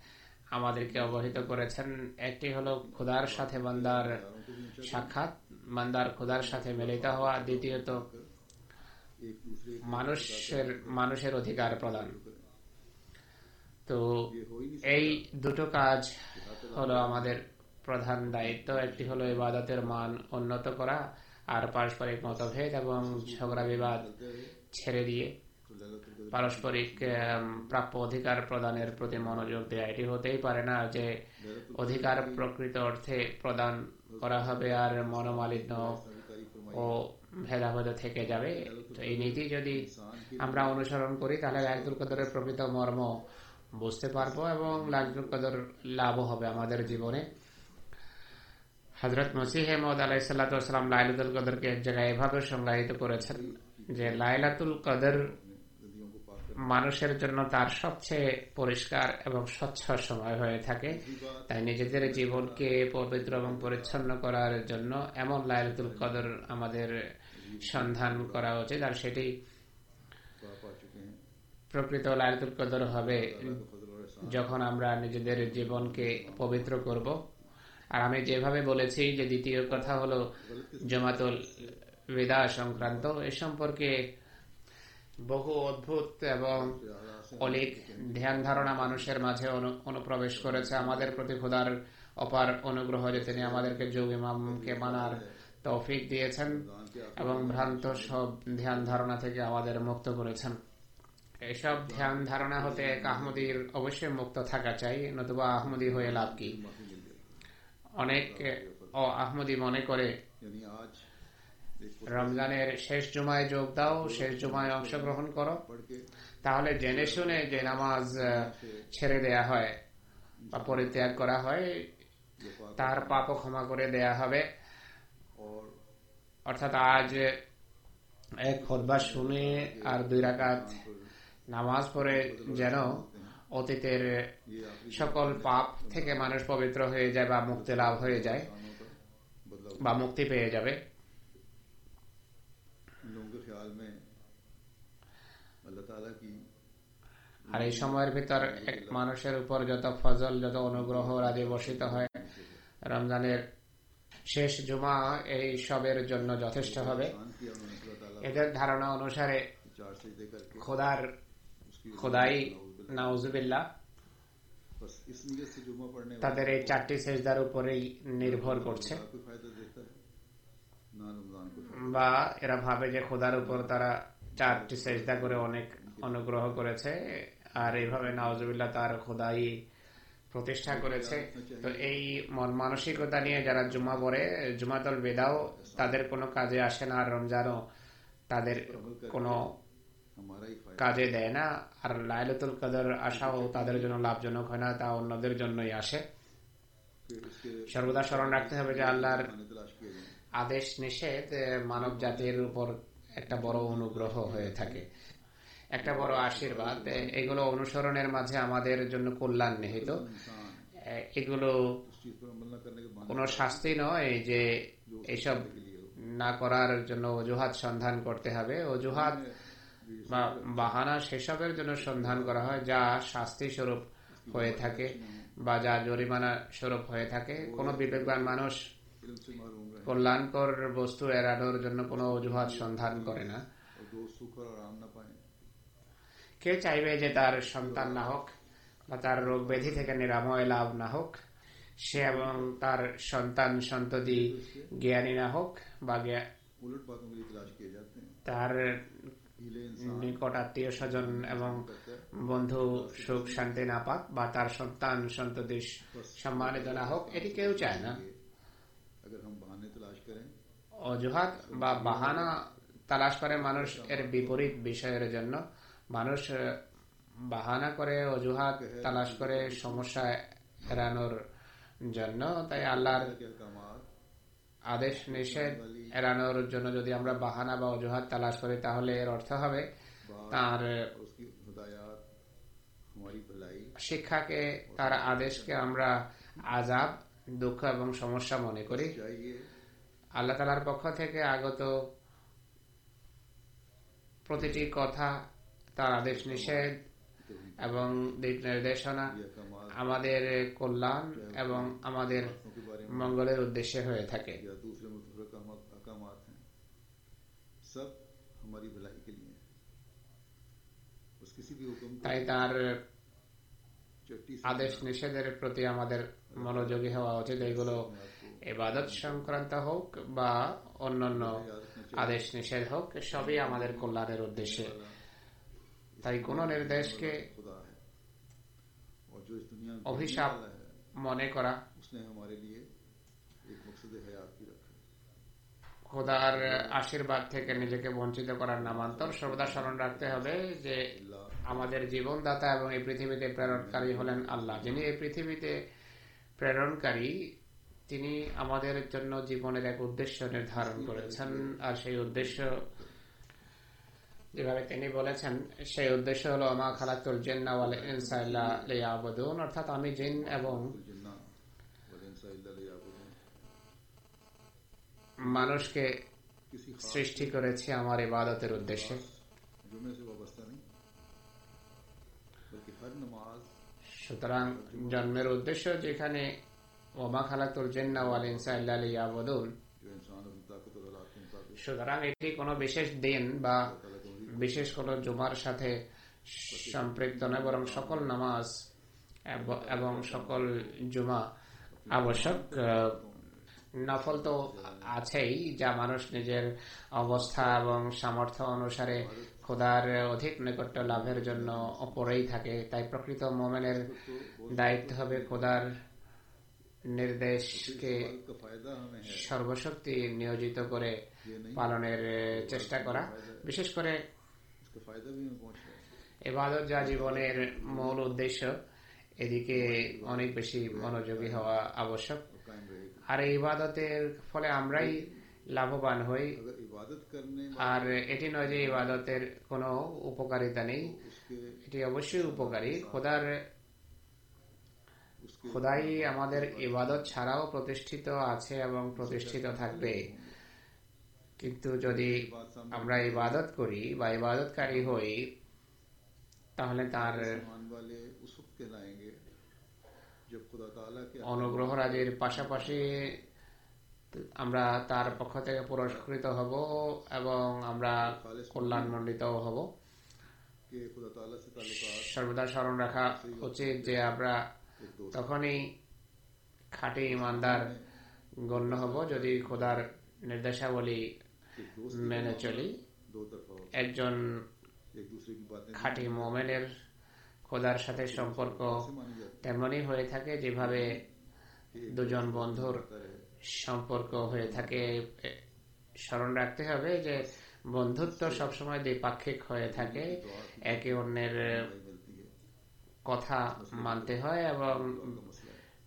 Speaker 3: আমাদেরকে অবহিত করেছেন। একটি হলো খুদার সাথে বান্দার সাক্ষাৎ, বান্দার খুদার সাথে মিলিত হওয়া। দ্বিতীয়ত, মানুষের মানুষের অধিকার প্রদান। তো এই দুটো কাজ হলো আমাদের প্রধান দায়িত্ব। একটি হলো ইবাদতের মান উন্নত করা আর পারস্পরিক মতভেদ এবং ঝগড়া বিবাদ ছেড়ে দিয়ে পারস্পরিক প্রাপ্য অধিকার প্রদানের প্রতি মনোযোগ দেয়া, এটি হতেই পারে না যে অধিকার প্রকৃত অর্থে প্রদান করা হবে আর মনোমালিন্য ও ভেদাভেদ থেকে যাবে। তো এই নীতি যদি আমরা অনুসরণ করি, তাহলে লাইকুল কদরের প্রকৃত মর্ম বুঝতে পারব এবং লাইকুল কদর লাভও হবে আমাদের জীবনে। হজরত মসিহ মদ আলাহ সাল্লা সাল্লাম লাইলাতুল কদরকে এক জায়গায় এভাবে সংজ্ঞায়িত করেছেন যে লাইলাতুল কদর মানুষের জন্য তার সবচেয়ে পরিষ্কার এবং স্বচ্ছ সময় হয়ে থাকে। তাই নিজেদের জীবনকে পবিত্র এবং পরিচ্ছন্ন করার জন্য এমন লাইলাতুল কদর আমাদের সন্ধান করা উচিত। আর সেটি প্রকৃত লাইলাতুল কদর হবে যখন আমরা নিজেদের জীবনকে পবিত্র করব। আর আমি যেভাবে বলেছি যে দ্বিতীয় কথা হলো জমাতুল বেদা সংক্রান্ত, এ সম্পর্কে বহু অদ্ভুত এবং অলিক ধ্যান ধারণা মানুষের মাঝে অনুপ্রবেশ করেছে। আমাদের প্রতি খোদার অপার অনুগ্রহ যে তিনি আমাদেরকে যোগ ইমামকে মানার তৌফিক দিয়েছেন এবং ভ্রান্ত সব ধ্যান ধারণা থেকে আমাদের মুক্ত করেছেন। এসব ধ্যান ধারণা হতে এক আহমদির অবশ্যই মুক্ত থাকা চাই, নতুবা আহমদি হয়ে লাভ কি? অনেক আহমদি মনে করে রমজানের শেষ জুমায় যোগ দাও, শেষ জুমায় অংশগ্রহণ করো। তাহলে জেনে শুনে যে নামাজ ছেড়ে দেয়া হয় বা পরিত্যাগ করা হয়, তার পাপও ক্ষমা করে দেয়া হবে। অর্থাৎ আজ এক খোদবা শুনে আর দুই রাকাত নামাজ পড়ে যেন অতীতের সকল পাপ থেকে মানুষ পবিত্র হয়ে যায় বা মুক্তি লাভ হয়ে যায় বা মুক্তি পেয়ে যাবে। আর এই সময়ের ভিতর এক মানুষের উপর যত ফজল যত অনুগ্রহ রাজে বসিত হয় রমজানের শেষ জুমা এই সবের জন্য যথেষ্ট হবে। এদের ধারণা অনুসারে খোদার খোদাই
Speaker 2: নাউজুবিল্লা
Speaker 3: তাদের এই চারটি শেষদার উপরেই নির্ভর করছে। বা এরা ভাবে যে খোদার উপর তারা চারটি চেষ্টা করে অনেক অনুগ্রহ করেছে, আর এইভাবে নওয়াজবিল্লা তার খোদাই প্রতিষ্ঠা করেছে। তো এই মন মানসিকতা নিয়ে যারা জুমা পড়ে, জুমাতল বেদাও তাদের কোনো কাজে আসে না, আর রমজানও তাদের কোনো কাজে দেয় না। আর লাইলতুল কাদের আসাও তাদের জন্য লাভজনক হয় না, তা অন্যদের জন্যই আসে। সর্বদা স্মরণ রাখতে হবে যে আল্লাহর আদেশ নিষেধ মানব জাতির উপর একটা বড় অনুগ্রহ হয়ে থাকে। একটা বড় আশীর্বাদ এগুলো অনুসরণের মাঝে আমাদের জন্য কল্যাণ নিহিত। এগুলো কোনো শাস্তি নয় যে
Speaker 2: এসব
Speaker 3: না করার জন্য অজুহাত সন্ধান করতে হবে। অজুহাত বা বাহানা সেসবের জন্য সন্ধান করা হয় যা শাস্তি স্বরূপ হয়ে থাকে বা যা জরিমানা স্বরূপ হয়ে থাকে। কোনো বিবেকবান মানুষ কল্যাণকর বস্তু এড়ানোর জন্য কোন অজুহাত সন্ধান করে না। কে চাইবে যে তার সন্তান না হোক বা তার রোগ ব্যাধি থেকে নিরাময় লাভ না হোক? সে এবং তার সন্তান সন্ততি জ্ঞানী না হোক বা তার নিকট আত্মীয় স্বজন এবং বন্ধু সুখ শান্তি না পাক বা তার সন্তান সন্ততি সম্মানিত না হোক, এটি কেউ চায় না। অজুহাত বা বাহানা তালাশ করে মানুষ এর বিপরীত বিষয়ের জন্য। মানুষ বাহানা করে অজুহাত তালাশ করে সমস্যা এড়ানোর জন্য। তাই আল্লাহর আদেশ নিষেধ এড়ানোর জন্য যদি আমরা বাহানা বা অজুহাত তালাশ করি তাহলে এর অর্থ হবে তার শিক্ষাকে তার আদেশকে আমরা আজাব দুঃখ এবং সমস্যা মনে করি। আল্লাহ তালার পক্ষ থেকে আগত প্রতিটি কথা, তার আদেশ নিষেধ এবং দিক নির্দেশনা আমাদের কল্যাণ এবং আমাদের মঙ্গলের উদ্দেশ্যে হয়ে থাকে। তাই তার আদেশ নিষেধের প্রতি আমাদের মনোযোগী হওয়া উচিত। এইগুলো এবাদত সংক্রান্ত হোক বা অন্যান্য আদেশ নিষেধ হোক, সবই আমাদের কল্যাণের উদ্দেশ্যে। তাই কোন নির্দেশকে অভিশাপ মনে করা খোদার আশীর্বাদ থেকে নিজেকে বঞ্চিত করার নামান্তর সর্বদা স্মরণ রাখতে হবে যে আমাদের জীবনদাতা এবং এই পৃথিবীতে প্রেরণকারী হলেন আল্লাহ, যিনি এই পৃথিবীতে প্রেরণকারী, তিনি আমাদের জন্য জীবনের এক উদ্দেশ্য নির্ধারণ করেছেন। আর সেই উদ্দেশ্য, যেভাবে তিনি বলেছেন, সেই উদ্দেশ্য হলো আমা খালাতুল জিন্নাওয়াল ইনসাইল্লা অর্থাৎ আমি জিন এবং মানুষকে সৃষ্টি করেছি আমার ইবাদতের উদ্দেশ্যে। সুতরাং জন্মের উদ্দেশ্য যেখানে, ওমা খালাতুল জেন্না ওয়াল ইনসা ইল্লা সুতরাং এটি কোনো বিশেষ দিন বা বিশেষ কোনো জুমার সাথে সম্পৃক্ত নয়, বরং সকল নামাজ এবং সকল জুমা আবশ্যক। নফল তো আছেই, যা মানুষ নিজের অবস্থা এবং সামর্থ্য অনুসারে খোদার অধিক নৈকট্য লাভের জন্য অপরেই থাকে। তাই প্রকৃত মোমেনের দায়িত্ব হবে খোদার নির্দেশকে সর্বশক্তি নিয়োজিত করে পালনের চেষ্টা করা। বিশেষ করে এবাদত যা জীবনের মূল উদ্দেশ্য, এদিকে অনেক বেশি মনোযোগী হওয়া আবশ্যক। আর এই ইবাদতের ফলে আমরাই লাভবান হই। আর এটি নয় যে ইবাদতের কোন উপকারিতা নেই। এটি অবশ্যই উপকারী। খোদার খোদাই আমাদের ইবাদত ছাড়াও প্রতিষ্ঠিত আছে এবং প্রতিষ্ঠিত থাকবে। কিন্তু যদি আমরা ইবাদত করি বা ইবাদতকারী হই তাহলে তার অনুগ্রহ রাজের পাশাপাশি আমরা তার পক্ষ থেকে পুরস্কৃত হব এবং আমরা কল্যাণমণ্ডিতও হব। সর্বদা স্মরণ রাখা উচিত যে আমরা তখনই খাঁটি ইমানদার গণ্য হব যদি খোদার নির্দেশাবলী মেনে চলি। একজন খাঁটি মোমেনের খোদার সাথে সম্পর্ক তেমনই হয়ে থাকে যেভাবে দুজন বন্ধুর সম্পর্ক হয়ে থাকে স্মরণ রাখতে হবে যে বন্ধুত্ব সবসময় দ্বিপাক্ষিক হয়ে থাকে একে অন্যের কথা মানতে হয় এবং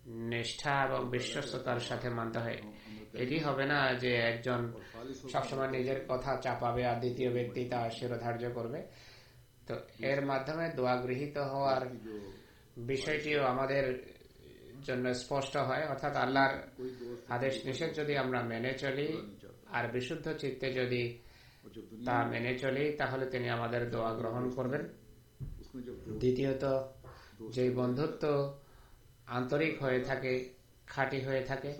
Speaker 3: নিষ্ঠা এবং বিশ্বস্ততার সাথে মানতে হয়। এটি হবে না যে একজন সবসময় নিজের কথা চাপাবে আর দ্বিতীয় ব্যক্তি তা শিরোধার্য করবে। তো এর মাধ্যমে দোয়া গৃহীত হওয়ার বিষয়টিও আমাদের জন্য স্পষ্ট হয়, অর্থাৎ আল্লাহর আদেশ নিষেধ যদি আমরা মেনে চলি, আর বিশুদ্ধ চিত্তে যদি তা মেনে চলি, তাহলে তিনি আমাদের দোয়া গ্রহণ করবেন। দ্বিতীয়ত যে বন্ধুত্ব আন্তরিক হয়ে থাকে, খাঁটি হয়ে থাকে,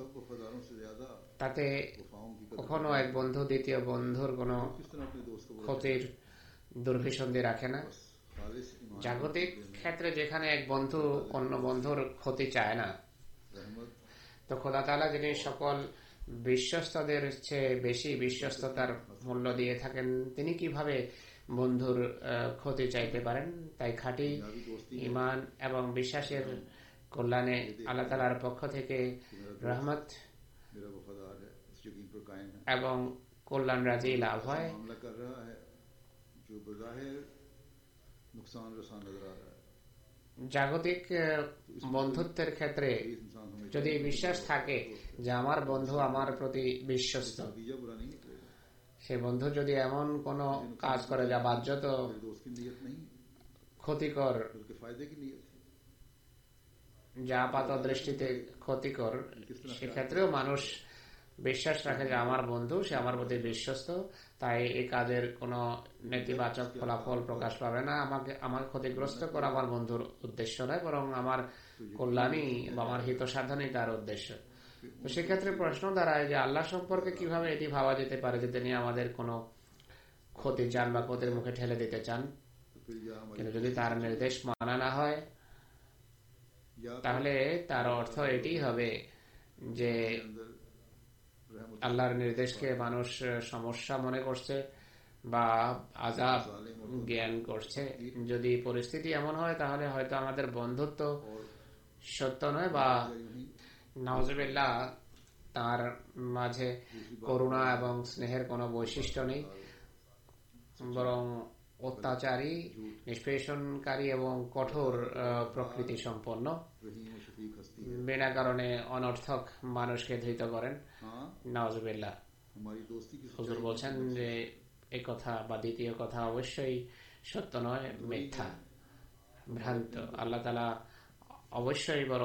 Speaker 3: তাতে কখনো এক বন্ধু দ্বিতীয় বন্ধুর কোনো ক্ষতির দুর্ভিসন্ধি রাখে না। জাগতিক ক্ষেত্রে যেখানে এক বন্ধু অন্য বন্ধুর ক্ষতি চায় না, তো খোদা তালা যিনি সকল বিশ্বস্তদের চেয়ে বেশি বিশ্বস্ততার মূল্য দিয়ে থাকেন, তিনি কীভাবে বন্ধুর ক্ষতি চাইতে পারেন? তাই খাঁটি ইমান এবং বিশ্বাসের কল্যাণে আল্লাহ তালার পক্ষ থেকে রহমত এবং কল্যাণ রাজি লাভ হয়। জাগতিক বন্ধুত্বের ক্ষেত্রে যদি বিশ্বাস থাকে যে আমার বন্ধু আমার প্রতি বিশ্বস্ত সে বন্ধু যদি এমন কোন কাজ করে যা বাহ্যত ক্ষতিকর যা আপাত দৃষ্টিতে ক্ষতিকর সেক্ষেত্রেও মানুষ বিশ্বাস রাখে যে আমার বন্ধু সে আমার প্রতি বিশ্বস্ত তাই এই কাজের কোনো নেতিবাচক ফলাফল প্রকাশ পাবে না। আমাকে, আমার ক্ষতিগ্রস্ত করা আমার বন্ধুর উদ্দেশ্য নয়, বরং আমার কল্যাণই বা আমার হিত সাধনই তার উদ্দেশ্য। তো সেক্ষেত্রে প্রশ্ন দাঁড়ায় যে আল্লাহ সম্পর্কে কীভাবে এটি ভাবা যেতে পারে যে তিনি আমাদের কোনো ক্ষতি চান বা ক্ষতির মুখে ঠেলে দিতে চান? কিন্তু যদি তার নির্দেশ মানা না হয়, তাহলে তার অর্থ এটি হবে যে আল্লাহর নির্দেশকে মানুষ সমস্যা মনে করছে বা আজাব জ্ঞান করছে। যদি পরিস্থিতি এমন হয়, তাহলে হয়তো আমাদের বন্ধুত্ব সত্য নয় বা নওয়াজবিল্লাহ তার মাঝে করুণা এবং স্নেহের কোনো বৈশিষ্ট্য নেই। বরং অত্যাচারী নিষ্পেষণকারী এবং কঠোর প্রকৃতি সম্পন্ন। বিনা কারণে অনর্থক মানুষকে ধৃত করেন
Speaker 2: নওয়াজবিল্লা
Speaker 3: হুজুর বলছেন যে এ কথা বা দ্বিতীয় কথা অবশ্যই সত্য নয় মিথ্যা। ভ্রান্ত। আল্লাহ তালা অবশ্যই বড়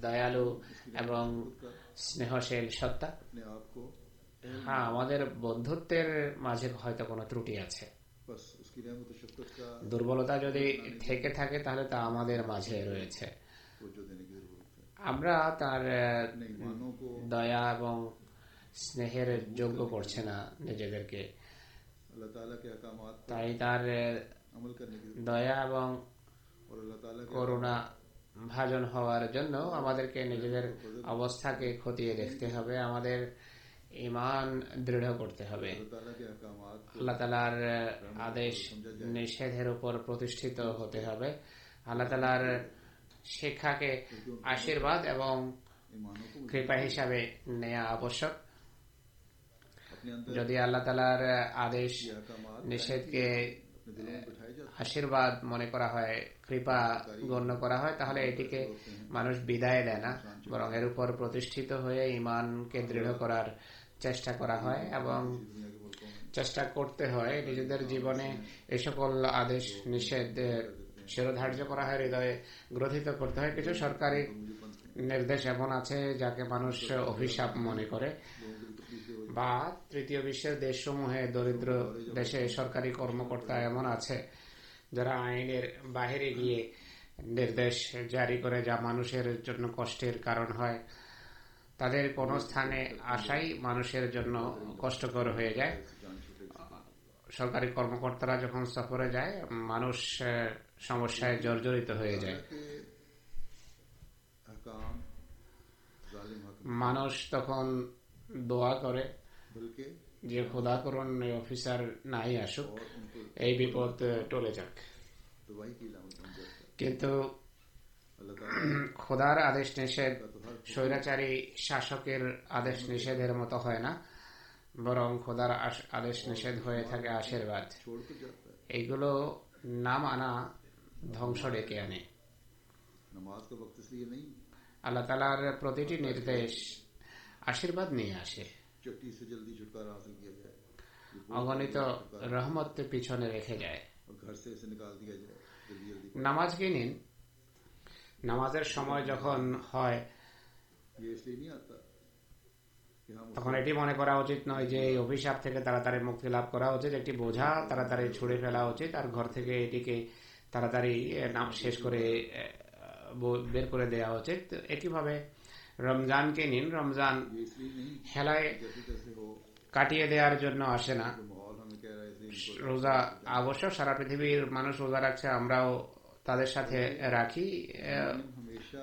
Speaker 3: দয়ালু এবং স্নেহশীল সত্তা। হ্যাঁ আমাদের বন্ধুত্বের মাঝে হয়তো কোনো ত্রুটি আছে। দুর্বলতা যদি থেকে থাকে, তাহলে তা আমাদের মাঝে রয়েছে। আমরা তার দয়া এবং স্নেহের যোগ্য করছে না নিজেদেরকে। তাই তার দয়া এবং করুণা ভাজন হওয়ার জন্য আমাদেরকে নিজেদের অবস্থাকে খতিয়ে দেখতে হবে। আমাদের ইমান দৃঢ় করতে হবে। আল্লাহ তালার আদেশ নিষেধের উপর প্রতিষ্ঠিত হতে হবে। আল্লাহ তালার শিক্ষাকে আশীর্বাদ এবং কৃপা হিসাবে নেয়া আবশ্যক। যদি আল্লাহ তালার আদেশ নিষেধকে আশীর্বাদ মনে করা হয় কৃপা গণ্য করা হয় তাহলে এটিকে মানুষ বিদায় দেয় না। বরং এর উপর প্রতিষ্ঠিত হয়ে ইমানকে দৃঢ় করার চেষ্টা করা হয় এবং চেষ্টা করতে হয় নিজেদের জীবনে এ সকল আদেশ, নিষেধ শিরোধার্য করা হয়, হৃদয়ে গ্রথিত করতে হয়। কিছু সরকারি নির্দেশ এমন আছে যাকে মানুষ অভিশাপ মনে করে। বা তৃতীয় বিশ্বের দেশসমূহে দরিদ্র দেশে সরকারি কর্মকর্তা এমন আছে যারা আইনের বাহিরে গিয়ে নির্দেশ জারি করে যা মানুষের জন্য কষ্টের কারণ হয়। তাদের কোনো স্থানে আসাই মানুষের জন্য কষ্টকর হয়ে যায়। সরকারি কর্মকর্তারা যখন সফরে যায়, মানুষ সমস্যায় জর্জরিত হয়ে যায়। মানুষ তখন দোয়া করে যে, খোদা করুন অফিসার নাই আসুক, এই বিপদ টলে যাক। কিন্তু খোদার আদেশ নিষেধ স্বৈরাচারী শাসকের আদেশ নিষেধের মতো হয় না, বরং খোদার আদেশ নিষেধ হয়ে থাকে আশীর্বাদ। এইগুলো নাম আনা ধ্বংস ডেকে আনে। আল্লাহ তালার প্রতিটি নির্দেশ আশীর্বাদ নিয়ে আসে। অগণিত রহমত পিছনে রেখে যায়। নামাজ কিনিন। নামাজের সময় যখন হয় তখন এটি মনে করা উচিত নয় যে এই অভিশাপ থেকে তাড়াতাড়ি মুক্তি লাভ করা উচিত একটি বোঝা তাড়াতাড়ি ছুড়ে ফেলা উচিত আর ঘর থেকে এটিকে তাড়াতাড়ি নাম শেষ করে বের করে দেওয়া উচিত। একইভাবে রমজানকে নিন রমজান হেলায় কাটিয়ে দেওয়ার জন্য আসে না। রোজা অবশ্য সারা পৃথিবীর মানুষ রোজা রাখছে আমরাও তাদের সাথে রাখি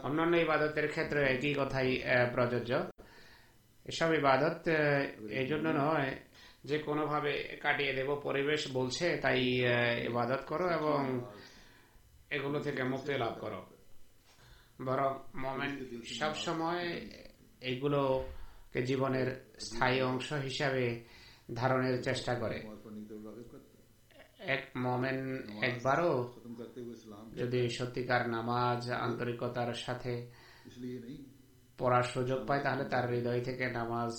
Speaker 3: অন্যান্য ইবাদতের ক্ষেত্রে একই কথাই প্রযোজ্য। এসব ইবাদত এই জন্য নয়, যে কোনোভাবে কাটিয়ে দেব। পরিবেশ বলছে, তাই ইবাদত করো এবং এগুলো থেকে মুক্তি লাভ করো। বরং মোমেন্ট সবসময় এগুলোকে জীবনের স্থায়ী অংশ হিসাবে ধারণের চেষ্টা করে। এক মোমেন একবারও যদি সত্যিকার নামাজ, আন্তরিকতার সাথে পড়ার সুযোগ পায়, তাহলে তার হৃদয় থেকে নামাজ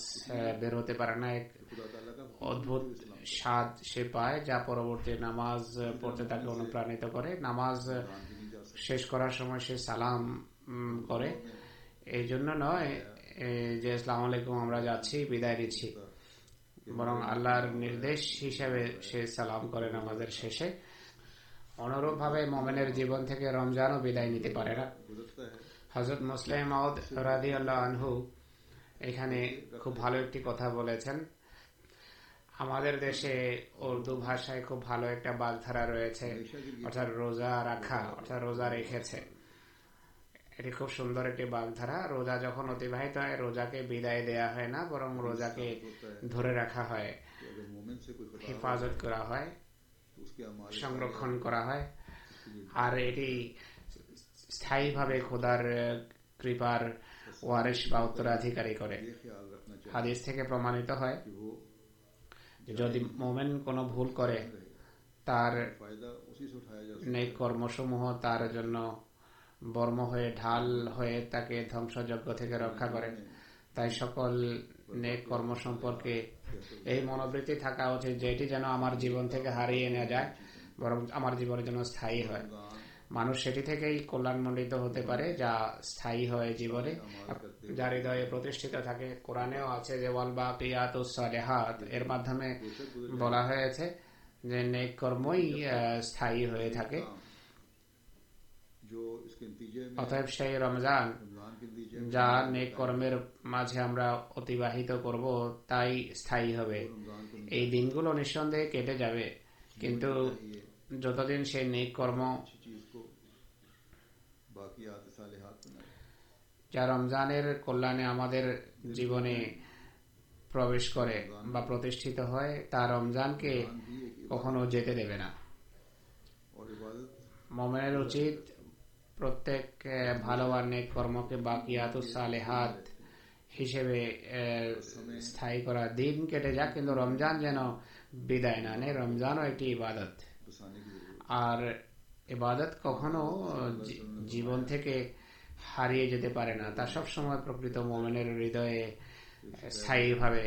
Speaker 3: বের হতে পারে না। এক অদ্ভুত স্বাদ সে পায়, যা পরবর্তী নামাজ পড়তে তাকে অনুপ্রাণিত করে। নামাজ শেষ করার সময় সে সালাম করে। এই জন্য নয় যে, আসসালাম আলাইকুম, আমরা যাচ্ছি, বিদায় নিচ্ছি। বরং আল্লাহর নির্দেশ হিসাবে সে সালাম করে নামাজের শেষে। অনুরূপভাবে মোমেনের জীবন থেকে রমজানও বিদায় নিতে পারে না। হজরত মুসলিম মাউদ আল্লাহ আনহু এখানে খুব ভালো একটি কথা বলেছেন। আমাদের দেশে উর্দু ভাষায় খুব ভালো একটা বাগধারা রয়েছে, অর্থাৎ রোজা রাখা, অর্থাৎ রোজা রেখেছে। এটি খুব সুন্দর একটি বাগধারা। রোজা যখন অতিবাহিত হয় রোজাকে বিদায় দেয়া হয় না বরং রোজাকে ধরে রাখা হয়। হেফাজত করা হয় সংরক্ষণ করা হয়। আর এটি স্থায়ীভাবে খোদার কৃপার ওয়ারেস বা উত্তরাধিকারী করে। হাদিস থেকে প্রমাণিত হয় যদি মোমেন কোনো ভুল করে তার কর্মসমূহ তার জন্য বর্ম হয়ে, ঢাল হয়ে তাকে ধ্বংসযজ্ঞ থেকে রক্ষা করেন তাই সকল নেক কর্ম সম্পর্কে এই মনোবৃত্তি থাকা উচিত যেটি যেন আমার জীবন থেকে হারিয়ে নেওয়া যায়, বরং আমার জীবনের জন্য স্থায়ী হয়। মানুষ সেটি থেকেই কল্যাণমণ্ডিত হতে পারে, যা স্থায়ী হয় জীবনে। যা হৃদয়ে প্রতিষ্ঠিত থাকে, কোরআনেও আছে যে ওয়ালবা পিয়াত সালেহাত। এর মাধ্যমে বলা হয়েছে যে, নেক কর্মই স্থায়ী হয়ে থাকে। অতএব সেই রমজান যা নেক কর্মের মাঝে আমরা অতিবাহিত করব তাই স্থায়ী হবে। এই দিনগুলো নিঃসন্দেহে কেটে যাবে। কিন্তু যতদিন সেই নেক কর্ম যা রমজানের কল্যাণে আমাদের জীবনে প্রবেশ করে বা প্রতিষ্ঠিত হয় তা রমজানকে কখনো যেতে দেবে না। মোমেনের উচিত প্রত্যেক ভালো আর নেক কর্মকে বাকিয়াতুস সালেহাত হিসেবে স্থায়ী করা। দিন কেটে যাক, কিন্তু রমজান যেন বিদায় না নেই রমজানও একটি ইবাদত। আর ইবাদত কখনো জীবন থেকে হারিয়ে যেতে পারে না। তা সবসময় প্রকৃত মোমেনের হৃদয়ে স্থায়ীভাবে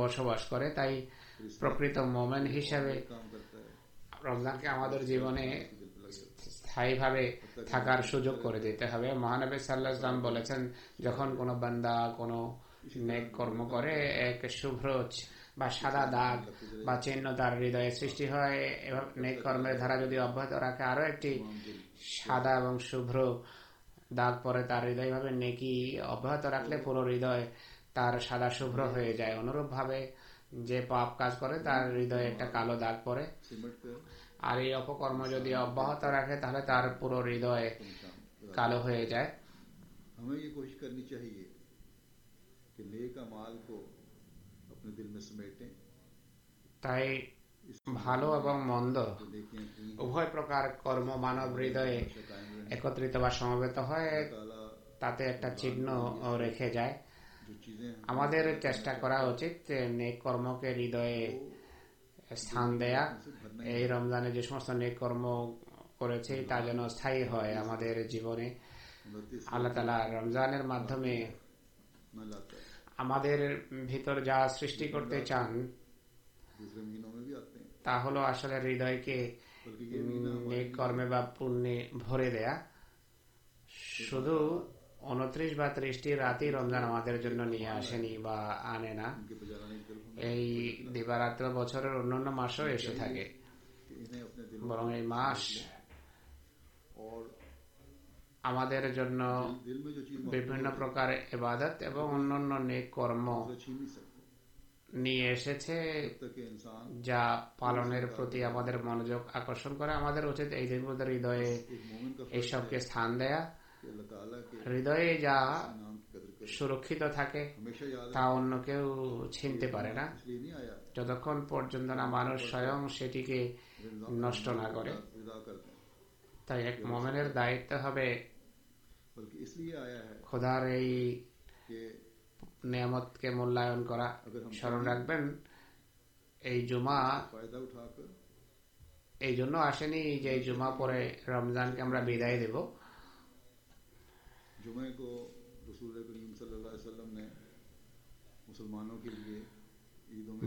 Speaker 3: বসবাস করে। তাই প্রকৃত মোমেন হিসাবে রমজানকে আমাদের জীবনে স্থায়ীভাবে থাকার সুযোগ করে দিতে হবে। মহানবী সাল্লাহ ইসলাম বলেছেন যখন কোনো বান্দা কোনো নেক কর্ম করে এক শুভ্র বা সাদা দাগ বা চিহ্ন তার হৃদয়ে সৃষ্টি হয় এবং নেক কর্মের ধারা যদি অব্যাহত রাখে আরও একটি সাদা এবং শুভ্র দাগ পরে তার হৃদয় ভাবে নেকি অব্যাহত রাখলে পুরো হৃদয় তার সাদা শুভ্র হয়ে যায়। অনুরূপভাবে যে পাপ কাজ করে তার হৃদয়ে একটা কালো দাগ পরে আর এই অপকর্ম যদি অব্যাহত রাখে তাহলে তার পুরো হৃদয় কালো হয়ে যায়
Speaker 2: हमें ये कोशिश करनी चाहिए कि नेक अमाल को अपने दिल में समेटें
Speaker 3: তাই ভালো এবং মন্দ
Speaker 2: जो नेकियां की हैं
Speaker 3: উভয় প্রকার কর্ম মানব হৃদয়ে
Speaker 2: हमेशा कायम रहें
Speaker 3: একত্রিত বা সমবেত হয়
Speaker 2: ताला
Speaker 3: তাতে একটা চিহ্ন রেখে যায়
Speaker 2: जो चीजें हम
Speaker 3: আমাদের চেষ্টা করা উচিত যে নেক কর্মকে হৃদয়ে স্থান দেয়া এই রমজানে যে সমস্ত কর্ম করেছে তা যেন স্থায়ী হয় আমাদের জীবনে। আল্লাহ তালা রমজানের মাধ্যমে আমাদের ভিতর যা সৃষ্টি করতে চান তা হলো আসলে হৃদয়কে কর্মে বা পুণ্যে ভরে দেয়া। শুধু উনত্রিশ বা ত্রিশটি রাতি রমজান আমাদের জন্য নিয়ে আসেনি বা আনে না। এই দিবারাত্র বছরের অন্যান্য মাসও এসে থাকে। বরং এই মাস আমাদের জন্য বিভিন্ন প্রকার এবাদত এবং অন্যান্য নেক কর্ম নিয়ে এসেছে, যা পালনের প্রতি আমাদের মনোযোগ আকর্ষণ করে। আমাদের উচিত এই দিনগুলোতে হৃদয়ে এইসবকে স্থান দেয়া। হৃদয়ে যা সুরক্ষিত থাকে তা অন্য কেউ ছিনতে পারে না। যতক্ষণ পর্যন্ত না মানুষ স্বয়ং সেটিকে নষ্ট না করে। তাই এক মমেনের দায়িত্ব হবে খোদার এই নিয়ামতকে মূল্যায়ন করা। স্মরণ রাখবেন এই জুমা এই জন্য আসেনি যে জুমা পরে রমজানকে আমরা বিদায় দেব।
Speaker 2: জুমায়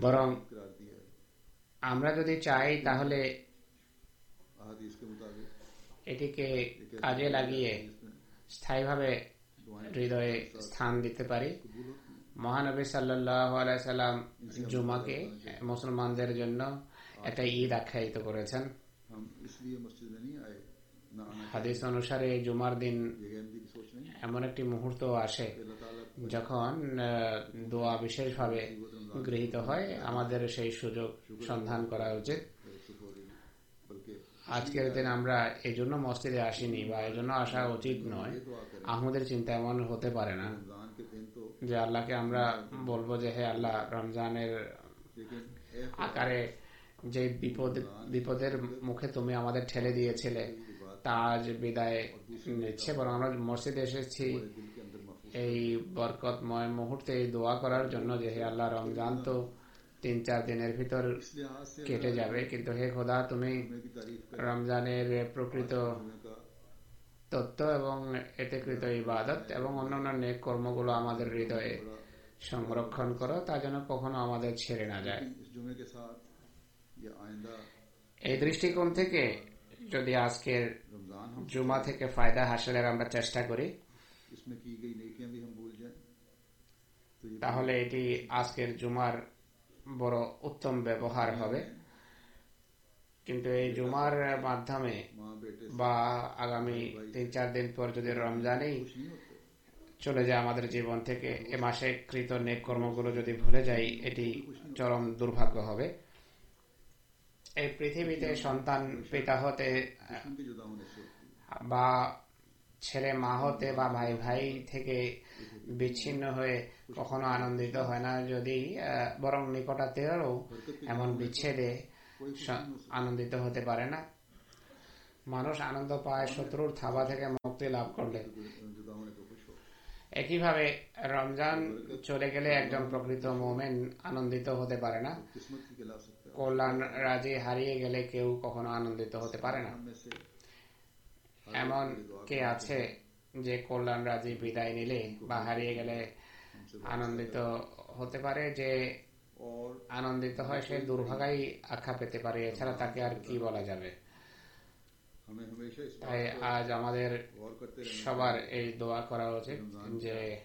Speaker 2: বরং
Speaker 3: আমরা যদি চাই তাহলে এটিকে কাজে লাগিয়ে স্থায়ীভাবে হৃদয়ে স্থান দিতে পারি। মহানবী সাল্লাম জুমাকে মুসলমানদের জন্য একটা ঈদ আখ্যায়িত করেছেন। হাদিস অনুসারে জুমার দিন এমন একটি মুহূর্ত আসে যখন দোয়া বিশেষভাবে গৃহীত হয়। আমাদের সেই সুযোগ সন্ধান করা উচিত। আজকের দিন আমরা এই জন্য মসজিদে আসিনি বা এই জন্য আসা উচিত নয়। আমাদের চিন্তা এমন হতে পারে না যে আল্লাহকে আমরা বলব যে, হে আল্লাহ, রমজানের আকারে যে বিপদ, বিপদের মুখে তুমি আমাদের ঠেলে দিয়েছিলে তাজ বিদায় নিচ্ছে, বরং আমরা মসজিদে এসেছি। এই বরকতময় মুহূর্তে দোয়া করার জন্য যে হে আল্লাহ, রমজান তো তিন চার দিনের ভিতর কেটে যাবে। কিন্তু হে খোদা, তুমি রমজানের প্রকৃত তত্ত্ব এবং এতে কৃত ইবাদত এবং অন্যান্য কর্মগুলো আমাদের হৃদয়ে সংরক্ষণ করো, তা যেন কখনো আমাদের ছেড়ে না যায়। এই দৃষ্টিকোণ থেকে যদি আজকের জুমা থেকে ফায়দা হাসিলের আমরা চেষ্টা করি। তাহলে এটি আজকের জুমার বড় উত্তম ব্যবহার হবে। কিন্তু এই জুমার মাধ্যমে বা আগামী তিন চার দিন পর যদি রমজানেই চলে যায় আমাদের জীবন থেকে এ মাসে কৃত নেক কর্মগুলো যদি ভুলে যাই এটি চরম দুর্ভাগ্য হবে। এই পৃথিবীতে সন্তান পিতা হতে বা ছেলে মা হতে বা ভাই ভাই থেকে বিচ্ছিন্ন হয়ে কখনো আনন্দিত হয় না, যদি বরং নিকটাতেও এমন বিচ্ছেদে আনন্দিত হতে পারে না। মানুষ আনন্দ পায় শত্রুর থাবা থেকে মুক্তি লাভ করলে। একইভাবে রমজান চলে গেলে একজন প্রকৃত মোমেন আনন্দিত হতে পারে না। কল্যাণ রাজি হারিয়ে গেলে কেউ কখনো আনন্দিত হতে পারে না। এমন কে আছে যে কল্যাণ রাজি বিদায় নিলে বা হারিয়ে গেলে আনন্দিত হতে পারে যে আনন্দিত হয় সে দুর্ভাগাই আখ্যা পেতে পারে এছাড়া তাকে আর কি বলা যাবে। তাই আজ আমাদের সবার এই দোয়া করা উচিত যে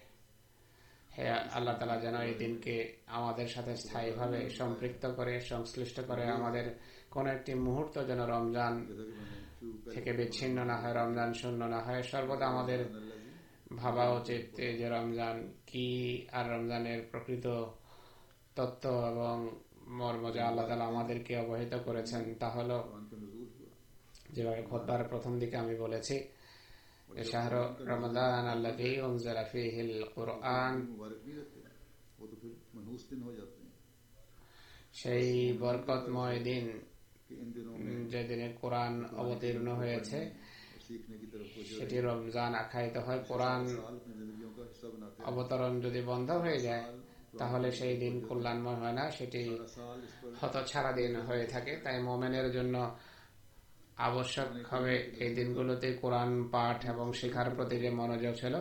Speaker 3: আল্লাহ তালা যেন এই দিনকে আমাদের সাথে স্থায়ীভাবে সম্পৃক্ত করে সংশ্লিষ্ট করে আমাদের কোন একটি মুহূর্ত যেন রমজান থেকে বিচ্ছিন্ন না হয়, রমজান শূন্য না হয়। সর্বদা আমাদের ভাবা উচিত যে রমজান কি আর রমজানের প্রকৃত তত্ত্ব এবং মর্ম যে আল্লাহ তালা আমাদেরকে অবহিত করেছেন, তা হল যেভাবে খোদ্বার প্রথম দিকে আমি বলেছি শাহর রমজান আল্লাহ ফিহিল কোরআন। সেই বরকতময় দিন যেদিনের কোরআন অবতীর্ণ হয়েছে, সেটি রমজান আখ্যায়িত হয়। কোরআন অবতরণ যদি বন্ধ হয়ে যায়, তাহলে সেই দিন কল্যাণময় হয় না। সেটি হত দিন হয়ে থাকে। তাই মোমেনের জন্য আবশ্যক হবে এই দিনগুলোতে কোরআন পাঠ এবং শেখার প্রতি যে মনোযোগ ছিল,